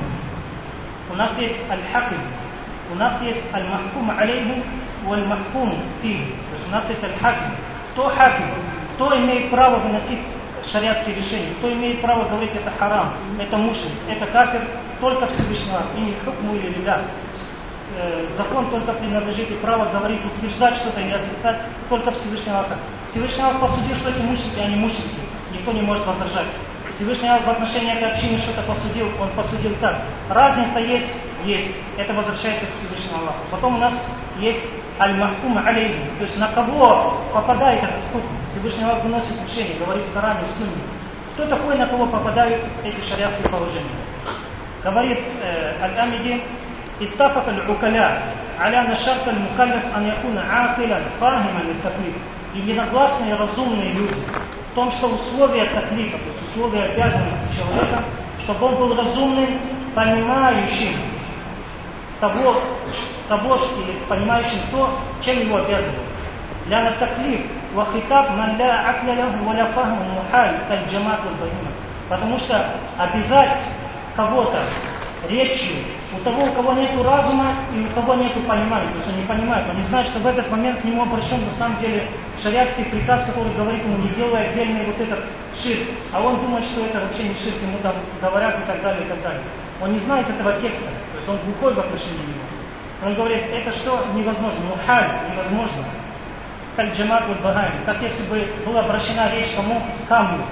у нас есть аль-хакм у нас есть аль-махкум алейхи валь-махкум фи то есть у нас есть аль-хакм кто хакм кто имеет право выносить шариатские решения кто имеет право говорить это харам это мушрик это кафир только Всевышнего и не хукму или лида закон только принадлежит и право говорить, утверждать что-то или отрицать только Всевышнего Аллаха. Всевышний Аллах посудил, что эти мушрики, а не мушрики. Никто не может возражать. Всевышний Аллах в отношении этой общины что-то посудил, он посудил так. Разница есть? есть, это возвращается к Всевышнему Аллаху. Потом у нас есть аль-махкум алейхи, то есть на кого попадает этот хукм. Всевышний Аллах выносит решение, говорит в Коране, в Сунне. Кто такой, на кого попадают эти шариатские положения? Говорит э, Аль-Амиди, «Иттафак аль-укаля, аля нашарт аль-мукаллиф ан якуна аакилян, фахима лит-таклиф». И единогласные разумные люди в том, что условия таклифа, то есть условия обязанности человека, чтобы он был разумным, понимающим, того, того что, понимающим то, чем его обязывают. لأن التكليف وخطاب من لا عقل له ولا فهم محال كالجماعة والبهيمة. Потому что обязать кого-то речью у того, у кого нет разума и у кого нет понимания, то есть он не понимает, он не знает, что в этот момент к нему обращен на самом деле шариатский приказ, который говорит ему, не делай отдельный вот этот ширк, а он думает, что это вообще не ширк, ему там говорят и так далее, и так далее. Он не знает этого текста, то есть он глухой в отношении него. Он говорит, это что невозможно, мухаль, невозможно. Как джамат багай, как если бы была обращена речь кому? Камню.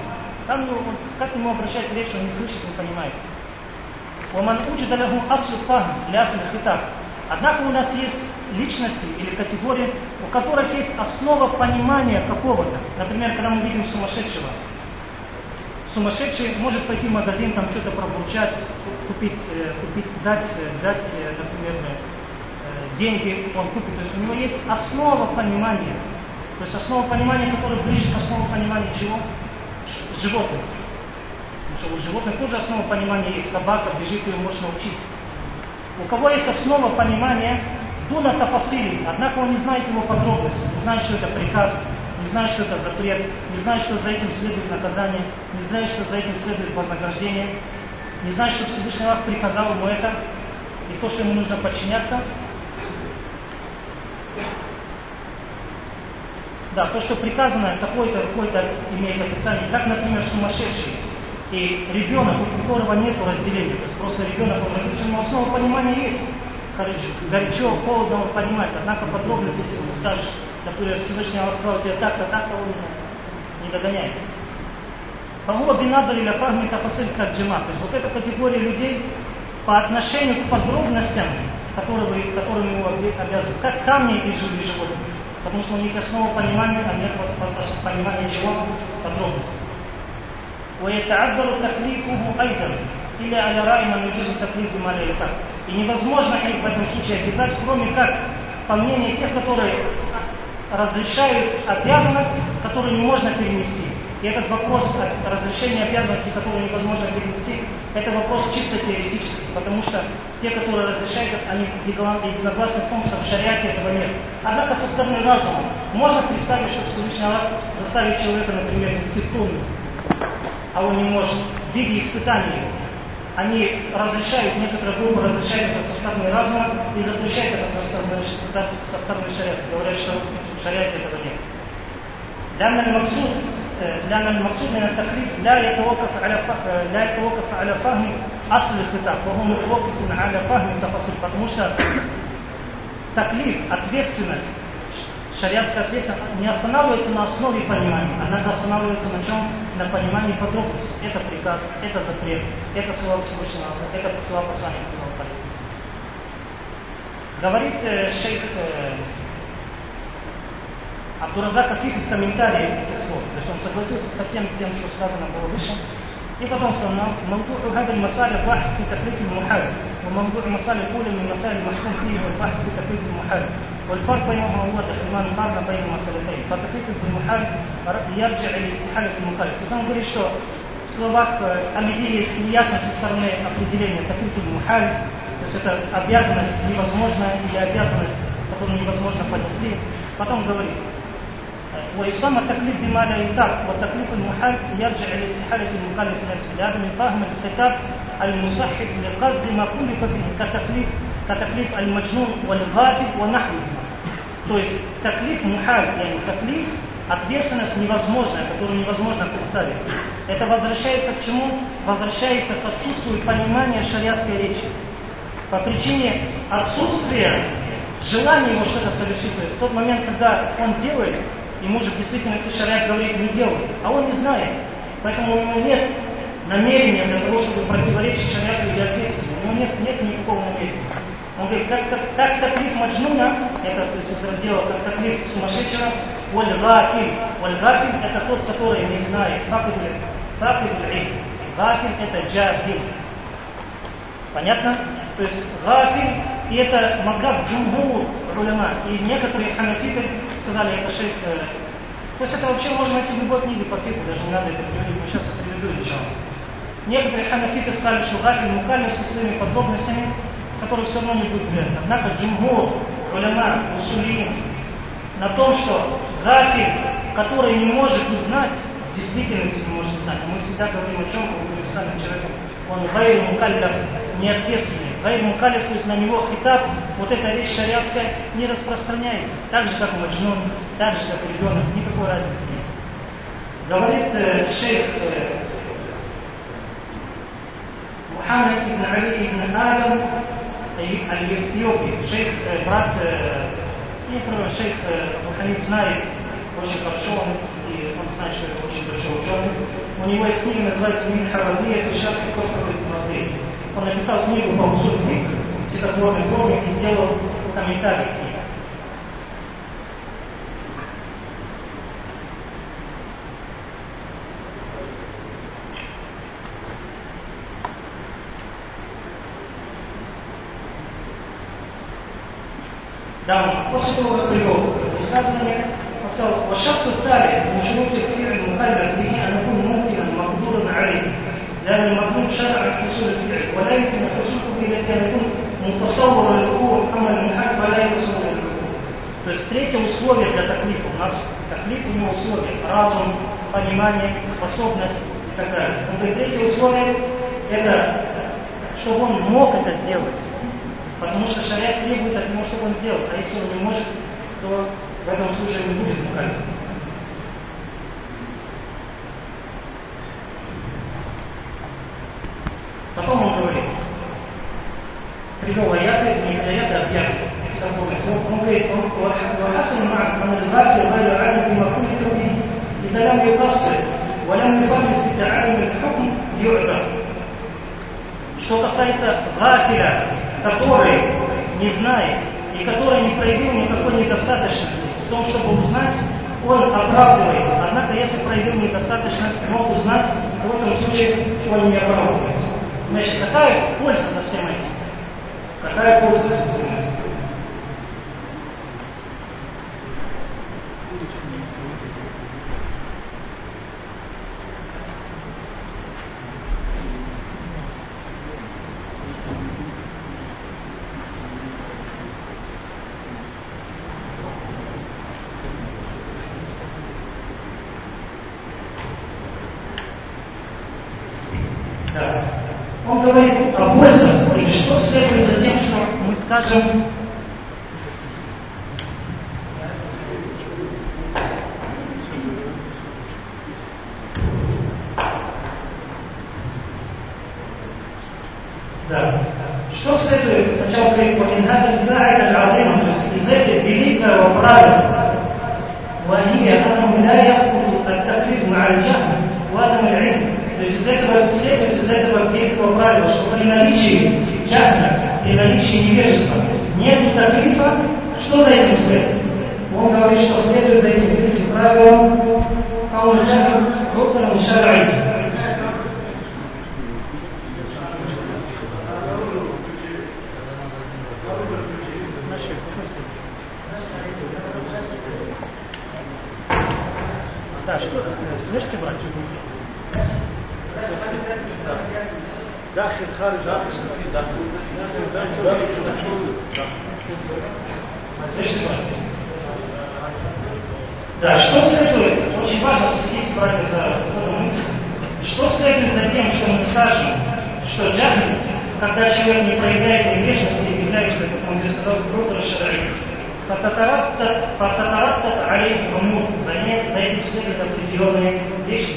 Камню, как к нему обращать речь, он не слышит, не понимает. ومن وجد له أصل الفهم لأصل الخطاب. Однако у нас есть личности или категории, у которых есть основа понимания какого-то. Например, когда мы видим сумасшедшего. Сумасшедший может пойти в магазин, там что-то пробурчать, купить, купить дать, дать, например, деньги, он купит. То есть у него есть основа понимания. То есть основа понимания, которая ближе к основе понимания чего? Животных что у животных тоже основа понимания есть. Собака бежит, ее можно учить. У кого есть основа понимания, дуна тафасили, однако он не знает его подробности, не знает, что это приказ, не знает, что это запрет, не знает, что за этим следует наказание, не знает, что за этим следует вознаграждение, не знает, что Всевышний Аллах приказал ему это, и то, что ему нужно подчиняться. Да, то, что приказано, какой-то, какой-то имеет описание, как, например, сумасшедший И ребенок, у которого нет разделения, то есть просто ребенок, он но основа понимания есть. Горячо, холодно он понимает, однако подробности, если ему скажешь, например, Всевышний Allah сказал тебе так-то, так-то, он не догоняет. Фагуа бинадали ля фахми тафасиль как джима. То есть вот эта категория людей по отношению к подробностям, которые, вы, которыми его обязаны, как камни и живые животные. Потому что у них основа понимания, а нет понимания чего? Подробностей. ويتعذر تكليفه أيضا إلا على رأي من يجوز التكليف بما لا يفعل. И невозможно их в этом случае обязать, кроме как по мнению тех, которые разрешают обязанность, которую не можно перенести. И этот вопрос разрешения обязанностей, которые невозможно перенести, это вопрос чисто теоретический, потому что те, которые разрешают, они единогласны в том, что в шариате этого нет. Однако со стороны разума можно представить, что Всевышний Аллах заставит человека, например, нести тонну, а он не может, в виде испытаний они разрешают, некоторые группы разрешают это со стороны разума и запрещают это со стороны шариата, говорят, что в шариате этого нет. Данный Мабсуд لأن المقصود من التقليد لا يتوقف على لا يتوقف على فهم أصل الكتاب وهو متوقف على فهم التفاصيل потому что таклиф, ответственность, шариатская ответственность не останавливается на основе понимания, она останавливается на чем? На понимании подробностей. Это приказ, это запрет, это слова Всевышнего, это слова посланника Говорит э, шейх э, Абдуразак Афиф в комментарии этих слов, то есть он согласился со тем, тем, что сказано было выше, и потом сказал, موضوع هذا المسائل واحد في تكليف المحال وموضوع المسائل الأولى من المسائل المحكوم فيه والواحد في تكليف المحال والفرق بينهما هو تقريبا مقارنة بين المسألتين فتكليف المحال يرجع إلى استحالة المكلف. И он говорит, что в словах Амиди есть неясность со стороны определения таклиф мухаль, то есть это обязанность невозможная или обязанность, которую невозможно понести. Потом говорит, ويسمى التكليف بما لا يطاق والتكليف المحال يرجع الى استحاله المكلف نفسه لهذا من فهم الكتاب المصحح لقصد ما كلف به كتكليف كتكليف المجنون والغافل ونحوه то есть таклиф мухаль, yani таклиф, ответственность невозможная, которую невозможно представить. Это возвращается к чему? Возвращается к отсутствию понимания шариатской речи. По причине отсутствия желания его что-то совершить. То есть в тот момент, когда он делает, ему же действительно если шариат говорит не делай, а он не знает. Поэтому у него нет намерения для того, чтобы противоречить шариату или ответственности. У него нет, нет никакого намерения. Он говорит, как, как, как таклиф маджнуна, это то есть из раздела как таклиф сумасшедшего, Оль гафиль. Оль гафиль это тот, который не знает. Факидуль Гафиль это джахиль. Понятно? То есть гафиль, и это магаб джумгур уляма. И некоторые ханафиты сказали, это шейх... То есть это вообще можно найти в любой книге по фику, даже не надо это приводить, но сейчас это приведу иншалла. Некоторые ханафиты сказали, что гафиль мукалив со своими подробностями, которые все равно не будут влиять. Однако джумгур, уляма, усулин, на том, что гафиль, который не может узнать, в действительности не может узнать. Мы всегда говорим о чем, о универсальном человеке. Он гайр мукаллиф, неответственный. Гайр мукаллиф, то есть на него хитаб, вот эта речь шариатская не распространяется. Так же, как маджнун, так же, как ребенок, никакой разницы нет. Говорит э, шейх э, Мухаммад ибн Али ибн Адам Аль-Эфиопий, шейх, э, брат, э, некоторого шейх э, Ханиф знает очень хорошо, он, и он знает, что это очень большой ученый. У него есть книга, называется «Мин Харадия и Шах Модель». Он написал книгу «Полсутник», стихотворный сборник и сделал комментарий к ней. Далее, после того, как привел высказывание, он сказал, «Вашатту талия, мушрутик фирм мукальбер бихи анакун мумкинан магдуран алейхи». لأن المطلوب شرعا حصول الفعل ولا يمكن حصوله إلا كان يكون متصور الوقوع أما المحال فلا يتصور الوقوع. То есть третье условие для таклифа у нас, таклиф у него условия, разум, понимание, способность и так далее. Он говорит, третье условие, это чтобы он мог это сделать. Потому что шариат требует от него, чтобы он делал. А если он не может, то в этом случае не будет мукалиф. привел аяты, не аяты, а пьяты. Он говорит, وحسن معك أن الغافل غير عالم بما كنت به إذا لم يقصر ولم يفرق في تعلم الحكم يعذر. Что касается гафиля, который не знает и который не проявил никакой недостаточности в том, чтобы узнать, он оправдывается. Однако, если проявил недостаточность, мог узнать, в этом случае он не оправдывается. Значит, какая польза за всем этим? наличии невежества. Нет таклифа, что за этим следует? Он говорит, что следует за этим великим правилом Каунджахам Гуптану Шарай. Да, что, слышите, братья? Да, Хирхар Жаркин. Да, что следует, очень важно следить, братья, за эту мысль. Что следует за тем, что мы скажем, что джахль, когда человек не проявляет невежности, является, как он здесь сказал, брутер шараи, فتترتب عليه امور за этим следуют определенные вещи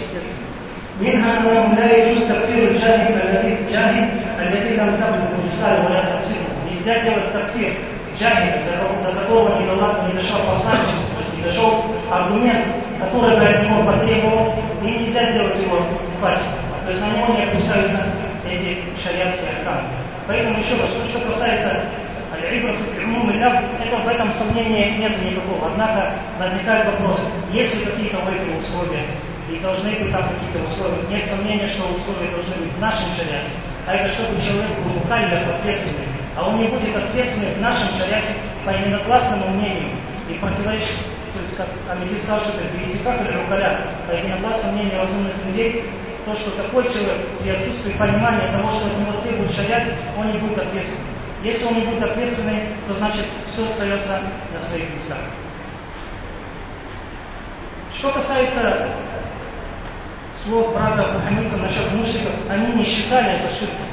منها انه لا يجوز تكفير الجاهل الذي الجاهل الذي لم تبلغ الرساله ولا تفسيره нельзя делать такфир джахиля, до которого не, дала, не дошел посланчик, не дошел аргумент, который от него потребовал, и нельзя сделать его фасиком. То есть на него не опускаются эти шариатские арканы. Поэтому еще раз, что касается Аль-Ибрат Умум это в этом сомнения нет никакого. Однако возникает вопрос, есть ли какие-то в условия, и должны быть там какие-то условия. Нет сомнения, что условия должны быть в нашем шариате. А это чтобы человек был мукалля ответственный. А он не будет ответственным в нашем шариате по единогласному мнению и противоречит. То есть, как Амели сказал, что это как или рукаля, по единогласному мнению разумных людей, то, что такой человек при отсутствии понимания того, что от него требует шариат, он не будет ответственным. Если он не будет ответственный, то значит все остается на своих местах. Что касается слов брата Мухаммеда насчет мушриков, они не считали это ширком.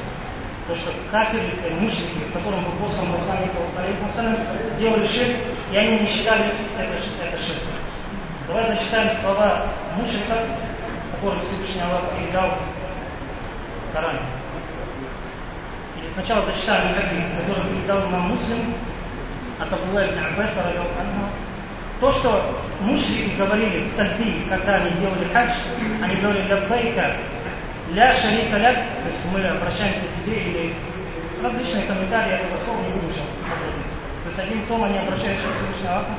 То, что кафиры, мушрики, которым послан Мусалим делали ширк, и они не считали это, это ширком. Давай зачитаем слова мушрика, которые Всевышний Аллах передал в Коране. Или сначала зачитаем хадис, который передал имам Муслим от Абдулла ибн Аббаса, то, что мушрики говорили в Тальби, когда они делали хадж, они говорили «Лаббайка, ля шарика ляк», то есть мы обращаемся к тебе, или различные комментарии этого слова не будем сейчас То есть одним словом они обращаются к Всевышнему Аллаху.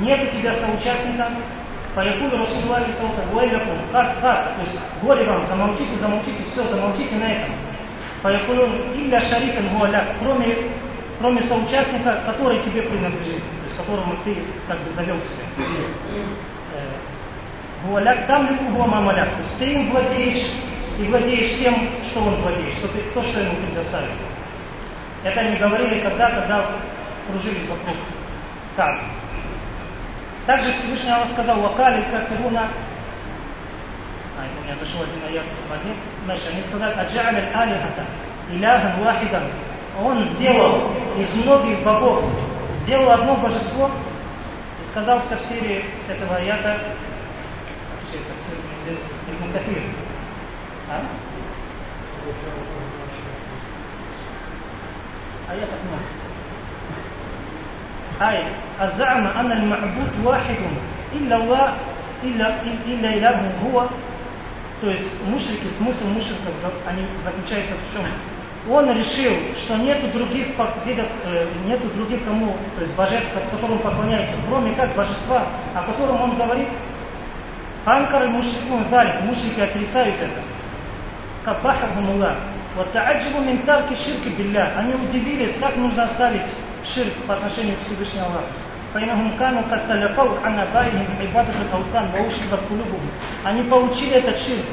Нет у тебя соучастника, Фаякулю Расулулlah Исаута, Уэлякум, как, как, то есть горе вам, замолчите, замолчите, все, замолчите на этом. Фаякулю Илля Шарикан Гуаляк, кроме, кроме соучастника, который тебе принадлежит с которым ты как бы завел себя. Гуаляк там ли мамаляк. То есть ты им владеешь и владеешь тем, что он владеет, что ты, то, что ему предоставил. Это они говорили тогда, когда кружились вокруг. Как. Также Всевышний Аллах сказал, Вакали Кафируна, а, это у меня зашел один аят в воде, значит, они сказали, Аджа'аля алихата, иляхан вахидан, он сделал из многих богов сделал одно божество и сказал в тафсире этого аята, Ибн Кафир, а? А я так могу. أي الزعم أن المعبود واحد إلا الله إلا, إلا إله هو то есть мушрики, смысл мушриков, они заключается в чем? Он решил, что нету других видов, э, нету других кому, то есть божеств, которым поклоняется, кроме как божества, о котором он говорит. Анкар и мушрикун далит, мушрики отрицают это. Кабахахумуллах. Вот та'аджибу мин тарки ширки билля. Они удивились, как нужно оставить ширк по отношению к Всевышнему Аллаху. فإنهم كانوا قد تلقوا عن آبائهم عبادة الأوثان وأشربت قلوبهم. Они получили этот ширк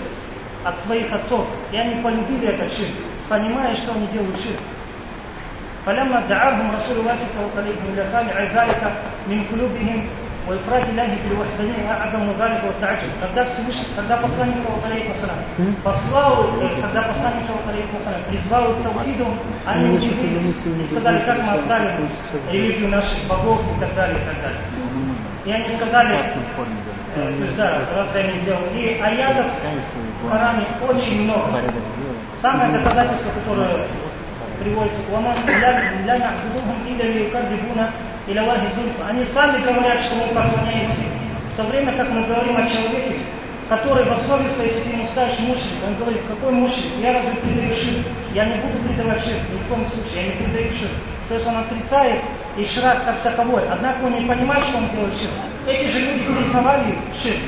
от своих отцов, и они полюбили этот ширк, понимая, что они делают ширк. فلما دعاهم رسول الله صلى الله عليه وسلم إلى خالع ذلك من قلوبهم وإفراد الله بالوحدانية أعظم ذلك والتعجب. Когда Всевышний, когда посланник саллаллаху послал, когда посланник саллаллаху призвал их к таухиду, они удивились и сказали, как мы оставим религию наших богов и так далее, и так далее. И они сказали, э, то есть, да, раз они сделали. И аятов в Коране очень много. Самое доказательство, которое приводится к Ламан, ля нахбудухум иля лиукардибуна иля Аллахи зульфа. Они сами говорят, что мы поклоняемся. В то время как мы говорим о человеке, который в основе своей, если ему скажешь мушрик, он говорит, какой мушрик? Я разве предаю ширк? Я не буду предавать ширк, ни в коем случае, я не предаю ширк. То есть он отрицает ишрак как таковой, однако он не понимает, что он делает ширк. Эти же люди признавали ширк,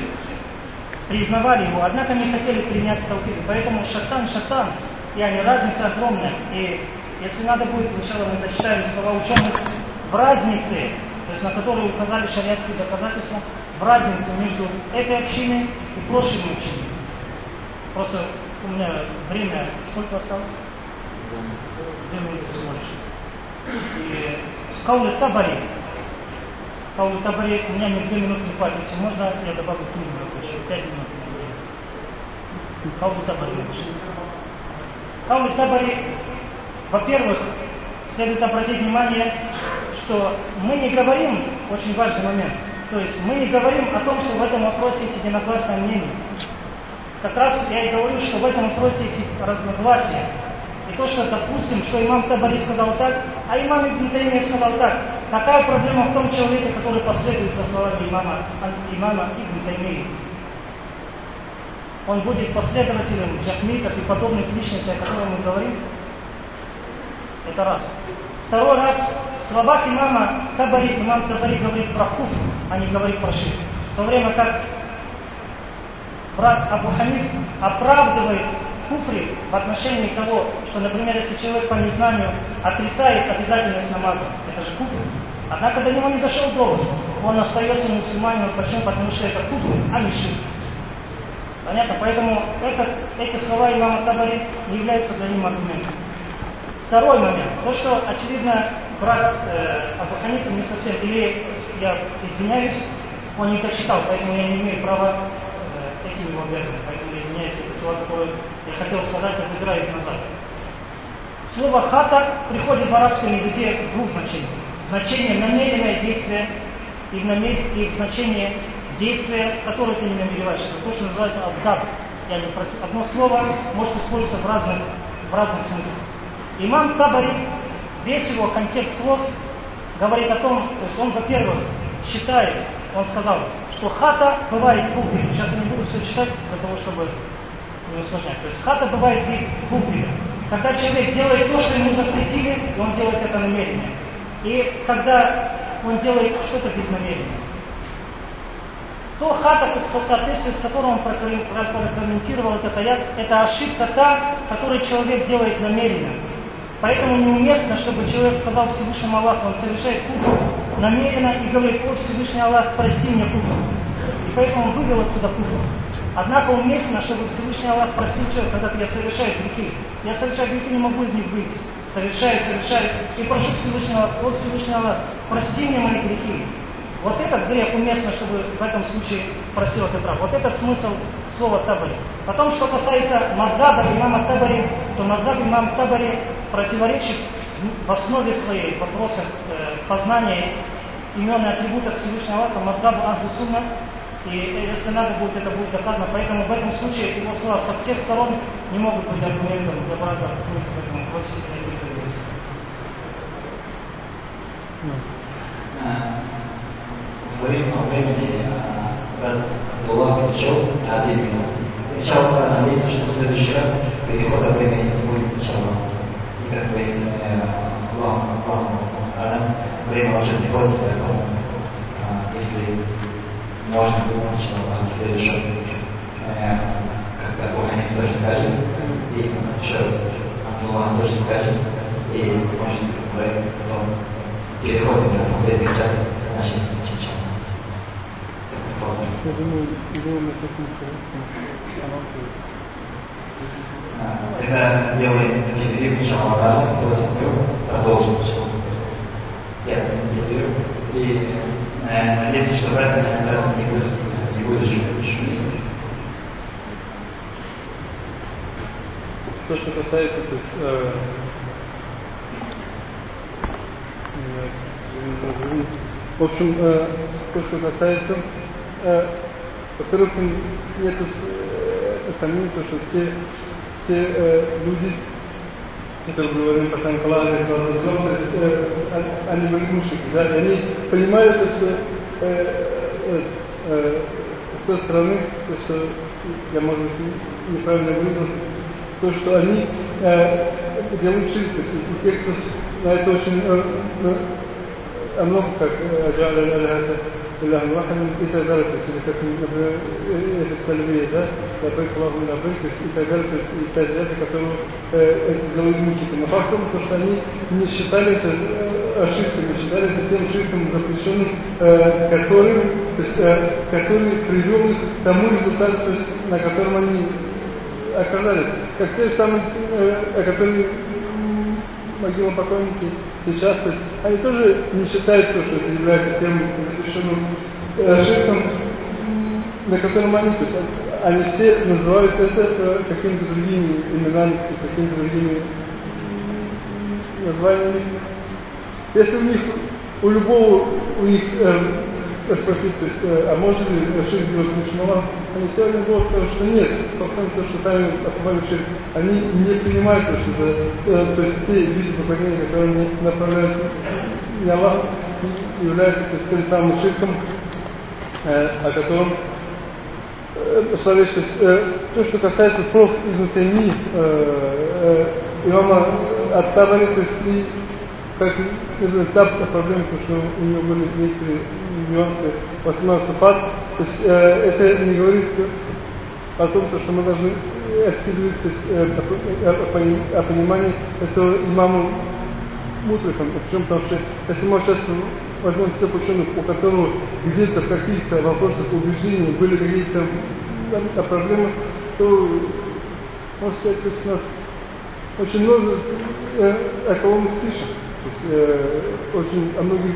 признавали его, однако не хотели принять таухид. Поэтому шатан, шатан, и они разница огромная. И если надо будет, сначала мы зачитаем слова ученых в разнице, то есть на которые указали шариатские доказательства, в разнице между этой общиной и прошлой общиной. Просто у меня время, сколько осталось? Две минуты всего лишь. И Каулы Табари. Каулы Табари, у меня не две минуты не хватит. Если можно, я добавлю три минуты, еще пять минут. Каулы Табари. Каулы Табари во-первых, следует обратить внимание, что мы не говорим, очень важный момент, то есть мы не говорим о том, что в этом вопросе есть единогласное мнение. Как раз я и говорю, что в этом вопросе есть разногласия. И то, что, допустим, что имам Табари сказал так, а имам Ибн Таймия сказал так. Какая проблема в том человеке, который последует за словами имама, имама Ибн Таймии? Он будет последователем джахмитов и подобных личностей, о которых мы говорим, это раз. Второй раз, словах имама Табари, имам Табари говорит про куф, а не говорит про ширк. В то время как брат Абу Хамид оправдывает куфри в отношении того, что, например, если человек по незнанию отрицает обязательность намаза, это же куфр. Однако до него не дошел довод. Он остается мусульманином. Почему? Потому что это куфр, а не ширк. Понятно? Поэтому этот, эти слова имама Табари не являются для него аргументом. Второй момент. То, что, очевидно, брат э, Абу не совсем, или я извиняюсь, он не так читал, поэтому я не имею права э, этим его обязан. Поэтому я извиняюсь, это слова, которые я хотел сказать, я забираю назад. Слово хата приходит в арабском языке в двух значениях. Значение намеренное действие и намер... и значение действия, которое ты не намереваешь. Это то, что называется абдаб. Одно слово может использоваться в разных, в разных смыслах. Имам Табари, весь его контекст слов говорит о том, то есть он, во-первых, считает, он сказал, что хата бывает букве. Сейчас я не буду все читать для того, чтобы не усложнять. То есть хата бывает букве. Когда человек делает то, что ему запретили, он делает это намеренно. И когда он делает что-то без намерения. То хата, в соответствии с которым он прокомментировал этот аят, это ошибка та, которую человек делает намеренно. Поэтому неуместно, чтобы человек сказал Всевышнему Аллаху, он совершает куфр намеренно и говорит, о Всевышний Аллах, прости мне куфр. И поэтому он вывел отсюда куфр. Однако уместно, чтобы Всевышний Аллах простил человека, когда я совершаю грехи. Я совершаю грехи, не могу из них выйти. Совершаю, совершаю. И прошу Всевышнего, о Всевышний Аллах, прости мне мои грехи. Вот этот грех уместно, чтобы в этом случае просил этот раб. Вот этот смысл слова Табари. Потом, что касается Маздаба имама Табари, то Маздаб имам Табари противоречит в основе своей вопросах э, познания имен и атрибутов Всевышнего Аллаха Маддабу Аху Сунна. И если надо будет, это будет доказано. Поэтому в этом случае его слова со всех сторон не могут быть аргументом для брата в этом вопросе. Во время времени Абдуллах пришел один минут. Сначала надеемся, что в следующий раз перехода времени не будет сначала. И как бы вам, вам, время уже приходит, поэтому если можно было сначала в следующем, как Куханин тоже скажет, и еще раз Абдуллах тоже скажет, и может мы потом переходим на следующий час нашей встречи. Я думаю, хотим Когда делаем перерыв сначала, посмотрю, продолжим. Я перерыв. И надеюсь, что брат на раз не будет, не будет шуметь. То, что касается, то есть, э, э, в общем, э, то, что касается, во-первых, нет э, сомнений, что те, те э, люди, которые говорили по есть э, они были мушики, да, и они понимают, что э, э, э, с той стороны, то, что я, может быть, неправильно выразился, то, что они э, делают ширк, то есть и текстов на это очень э, э, много, как Аджаль Аль-Хата, إله واحد إذا ذلك إذا كانت التلبية ده لبيك اللهم لبيك إذا ذلك إذا ذلك которую делают мучики. Но фактом, то, что они не считали это ошибкой, не считали это тем ширком запрещенным, который, то есть, который привел их к тому результату, то есть, на котором они оказались. Как те же самые, которые могила покойники сейчас, то есть они тоже не считают, что это является тем запрещенным э, ширком, на котором они, то есть они все называют это э, какими-то другими именами, то какими-то другими названиями. Если у них, у любого, у них э, спросить, то есть, а может ли ширк делать смешного, они все равно будут сказать, что нет, потому что сами отмали ширк, они не принимают, то, что э, то есть те виды поклонения, которые они направляют на Аллах, являются то есть, тем самым ширком, э, о котором э, есть, э, то, что касается слов изнутри э, э, имама Ат-Табари, то есть и как результат проблемы, потому что у него были некоторые нюансы в основном сафат. То есть э, это не говорит о том, что мы должны аспирировать то есть, э, о, о понимании этого имаму Мутлихом. Причем потому что если мы сейчас возьмем всех ученых, у которых где-то в каких-то вопросах убеждений были какие-то проблемы, то можно сказать, у нас очень много, э, о кого мы спишем. То есть э, очень о многих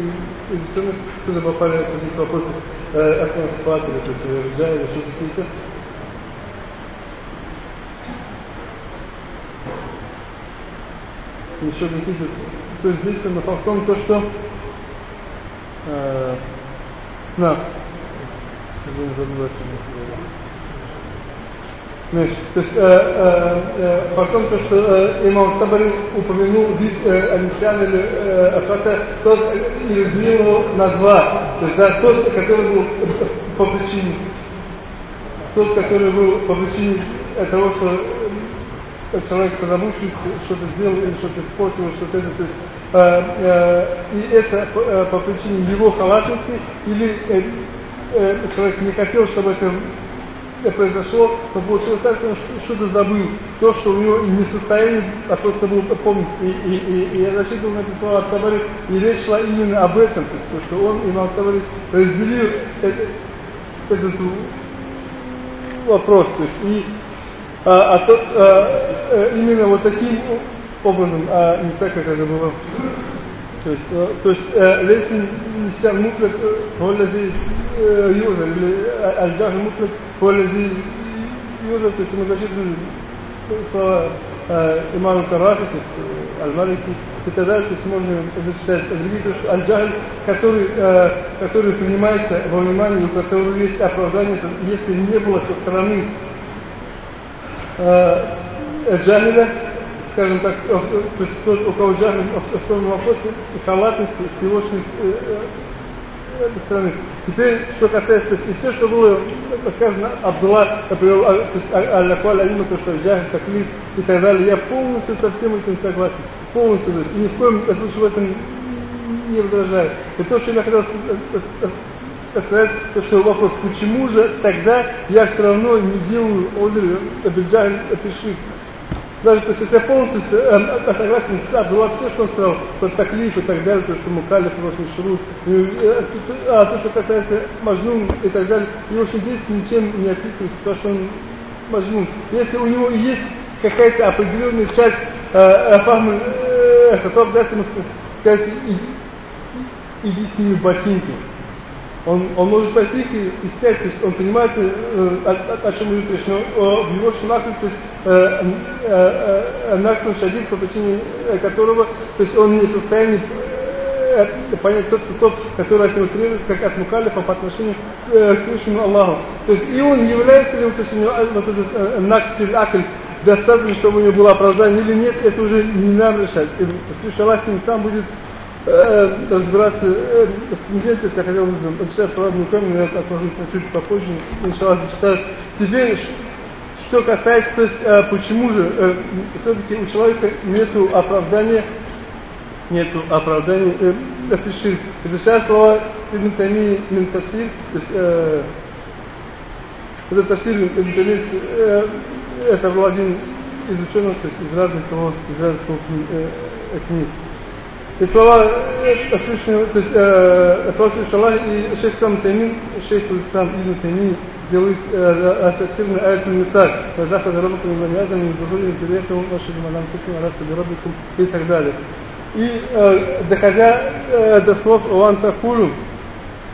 тоже попали какие-то вопросы э, атмосферы, то есть рджа или что-то какие-то. Еще какие-то... То есть здесь на том, то, что... Э, на. Сегодня забыл, Значит, то есть, э, э, э, потом то, что э, имам Табари упомянул вид э, Алисяна или э, Афата, тот разделил его на два. То есть, да, тот, который был по причине, тот, который был по причине того, что человек позабывшись, что-то сделал или что-то испортил, что-то это, то есть, э, э, и это э, по причине его халатности, или э, э, человек не хотел, чтобы это произошло, то получилось так, что он что-то забыл. То, что у него не состояние, а просто был помнить. И, и, и, и я рассчитывал на это слово Аттабари, и речь шла именно об этом, то, есть, то что он, имам Аттабари, разделил это, этот вопрос. То есть, и, а, а тот, а, а, именно вот таким образом, а не так, как это было. То есть, а, то есть ليس النسيان مطلق هو الذي يؤذى الجهل المطلق هو الذي يوجد في المساجد سواء إمام الكرافي المالكي كذلك можно изучать الجهل, который, который принимается во внимание, у которого есть оправдание, если не было со стороны джахиля, скажем так, э, э, у кого джахль в том вопросе халатности, всевошности э, э, этой страны. Теперь, что касается, то все, что было сказано, Абдулла, например, а, есть, Аль-Акуаль Алима, то, что джахль, таклиф и так далее, я полностью со всем этим согласен. Полностью, то есть, ни в коем случае в этом не возражаю. И то, что я хотел сказать, то, что вопрос, почему же тогда я все равно не делаю Одри Абиджаль Апиши? Даже то есть я полностью э, согласен с Абдулла, все, что он сказал, про таклиф и так далее, то, что Мукалиф, Рошин Шрут, а то, что касается Мажнун и так далее, его очень здесь ничем не описывается, то, что он Мажнун. Если у него есть какая-то определенная часть э, формы, э, Хатаб, да, сказать, иди с ними ботинки. Он, он может пойти и, и снять, то есть он понимает, э, о, о, о чем идет речь, но э, в его шнахе, то есть э, э, э, Наксон Шадид, по причине которого, то есть он не в состоянии понять тот, тот, который от него требуется, как от Мукалифа по отношению к Всевышнему Аллаху. То есть и он является ли, то есть у него вот этот наксель акль, достаточно, чтобы у него было оправдание или нет, это уже не нам решать. И Всевышний Аллах с ним сам будет разбираться с тенденцией, я хотел бы прочитать славную камень, но я отложу чуть попозже, иншаллах, зачитаю. Теперь, что касается, то есть, э, почему же э, все-таки у человека нету оправдания, нету оправдания, э. Это сейчас слова Ибн Тафсир, то есть, э, это Тафсир Ибн э, это был один из ученых, то есть из разных того, из разных э, книг. И слова Всевышнего, то есть э, слова Всевышнего и шейх Сам Таймин, шейх Исlam Ибн делает э, тafsir на аят Ниса, «Вазаха зарабакум и маньязам, и зубули, и зурiyatahum, ваши мадам кусим, арабцы зарабакум» и так далее. И э, доходя э, до слов «Ван такулу»,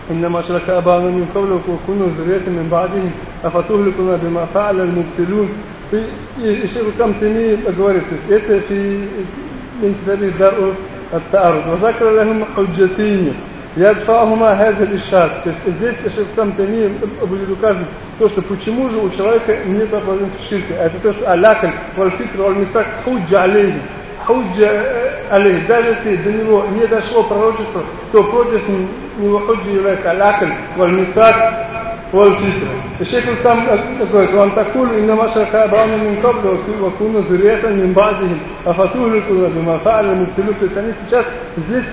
إنما أشرك آباؤنا من قبل وكونوا ذرية من بعدهم أفتهلكنا بما فعل المبتلون и шейх Сам Таймин говорит, то есть это في من كتابه دار التعرض وذكر لهم حجتين Ядфахума хазалишат. То есть здесь Шевцам Тамием будет указывать то, что почему же у человека нет оправдания в ширке. А это то, что алякаль, вальфикр, вальмисак, худжа алейхи. Худжа э, алейхи. Даже если до него не дошло пророчество, то против него худжа является алякаль, вальмисак, والفكرة الشيخ الإسلام يقول وأن تقول إنما شرك أبراهيم من قبل وكونوا ذرية من بعدهم أفتهلكوا بما فعل المبتلون то есть они сейчас здесь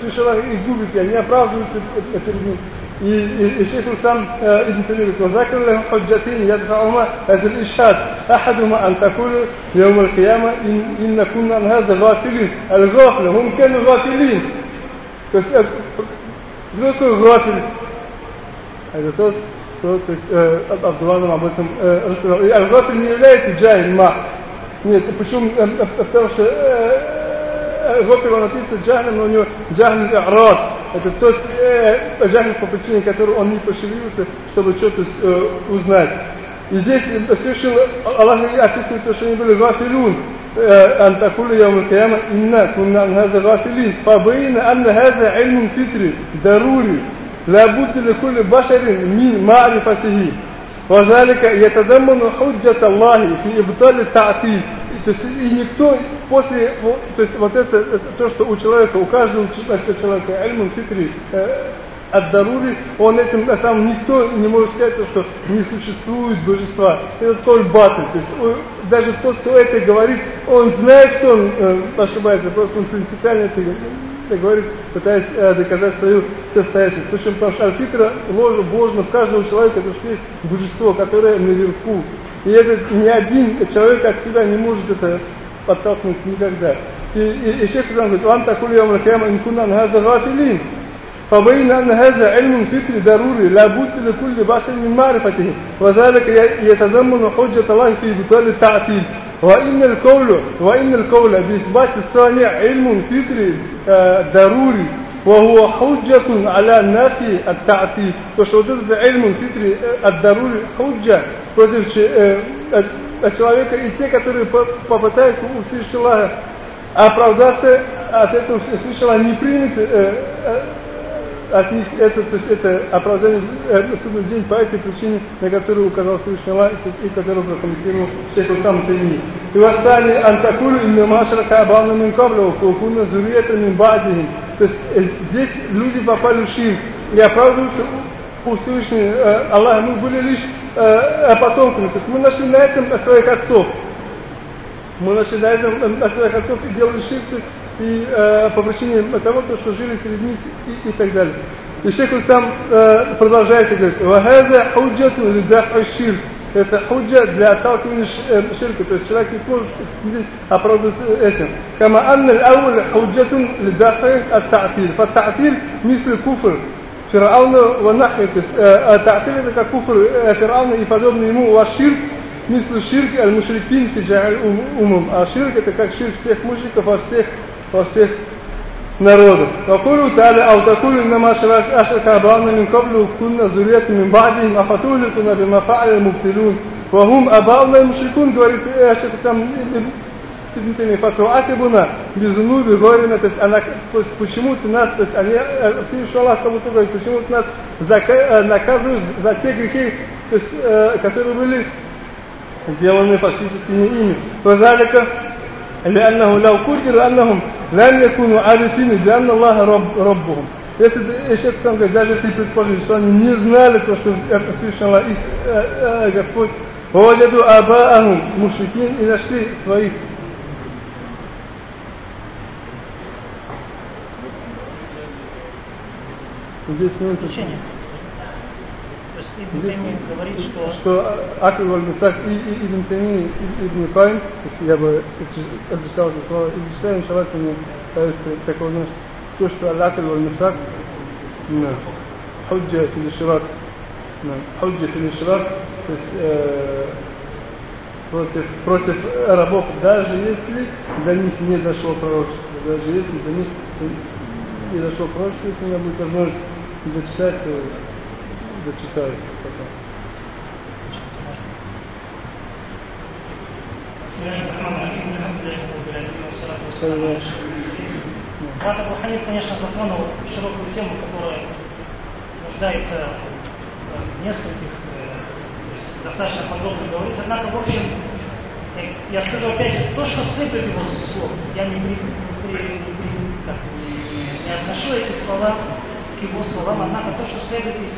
совершенно их губят, и они оправдываются перед ним. И, и, и шейх الإسلام ابن تيمية وذكر لهم حجتين يدفعهما هذا الإشهاد أحدهما أن تقول يوم القيامة إن, إن كنا عن هذا غافلين الغافل هم كانوا غافلين кто такой غافل это тот, кто, то есть, э, Абдулла нам об этом э, рассказал. И Аль-Гафир не является джахиль ма. Нет, почему? Э, э, потому что э, Гафир он написано джахилем, но у него джахиль арад. Это тот э, джахиль, по причине которого он не пошевелился, чтобы что-то э, узнать. И здесь совершил Аллах описывает то, что они были гафилун. أن تقول يوم القيامة إنا كنا عن هذا غافلين فبين أن هذا علم فطري ضروري لابد لكل بشر من معرفته وذلك يتضمن حجة الله في إبطال التعطيل то есть и никто после, то есть вот это, это то, что у человека, у каждого человека, альмун фитри, от Дарури, он этим сам никто не может сказать, что не существует божества. Это только батл. То есть даже тот, кто это говорит, он знает, что он э, ошибается, просто он принципиально это говорит, пытаясь э, доказать свою состоятельность. Причем потому что Альфитра ложа Божья в каждого человека, это что есть божество, которое наверху. И этот ни один человек от себя не может это подтолкнуть никогда. И, и, и шейх говорит, «Ван такуль яум ракяма инкунна анхаза гафилин». فبين أن هذا علم فطري ضروري لا بد لكل بشر من معرفته وذلك يتضمن حجة الله في بطال التعطيل وإن القول وإن القول بإثبات الصانع علم فطري ضروري وهو حجة على نفي التعطيل وشهدت علم فطري الضروري حجة против человека и те, которые попытаются у Всевышнего оправдаться от этого Всевышнего не примет от них это, то есть это оправдание э, ну, судный день по этой причине, на которую указал Всевышний Аллах, и который прокомментировал все вот там три И восстали антакулю и машрака абавна минкаблю, кукуна зуриета минбадихим. То есть э, здесь люди попали в ширк и оправдываются у Всевышнего э, Аллаха. Мы были лишь э, э потомками, то есть мы нашли на этом своих отцов. Мы нашли на этом своих отцов и делали ширк, то есть и э, по причине того, что жили среди них и, и так далее. И шейх там э, продолжает и говорит, «Вахаза худжату лидафа ширк». Это худжа для отталкивания ширка, то есть человек не сможет оправдываться этим. Кама анна الأول حجة لدافع التعطيل فالتعطيل مثل كفر فرعون ونحية التعطيل это как куфр фараона и подобное ему, а ширк مثل ширк аль-мушрикин في جميع الأمم. А ширк это как ширк всех мужиков во всех, во всех народов. وقوله تعالى أو تقول إنما أشرك, أشرك أباؤنا من قبل وكنا ذرية من بعدهم أفتهلكنا بما فعل المبتلون وهم أباؤنا المشركون говорит Шейх там Ибн Тайми фатуатибуна безнуби горина, то есть она, то есть почему ты нас, то есть они, Всевышний Аллах кому-то говорит, почему ты нас зака, наказываешь за те грехи, то есть, э, которые были сделаны фактически не ими. وذلك لأنه لو قدر أنهم لن يكونوا عارفين بأن الله رب ربهم если еще там говорит, даже если предположить, что они не знали то, что это Всевышний Аллах их э, э, Господь, ووجدوا آباءهم مشركين и нашли своих Здесь нет Учение. говорит, что... Что Акива Аль-Митах и, и Ибн Тани, и Ибн Кайм, если я бы обещал это слово, и зачитаю, иншаллах, мне кажется, такого наш, то, что Аль-Акива Аль-Митах, на. Худжа Филишрак, на. Худжа Филишрак, то есть против, против рабов, даже если до них не дошло пророчество, даже если до них не дошло пророчество, если у меня будет возможность зачитать, зачитаю. Брат Абу Ханиф, конечно, затронул широкую тему, которая нуждается в нескольких достаточно подробно говорить. Однако, в общем, я скажу опять, то, что следует его слов, я не, не, не, не, не отношу эти слова к его словам, однако то, что следует из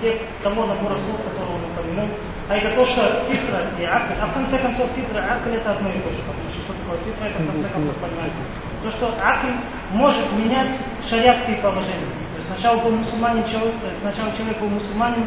тех, того набора слов, который он упомянул, а это то, что фитра и акль, а в конце концов фитра и акль это одно и то же, потому что что такое фитра, это в конце концов понимаете. То, что акль может менять шариатские положения. То есть сначала был мусульманин, человек, сначала человек был мусульманин,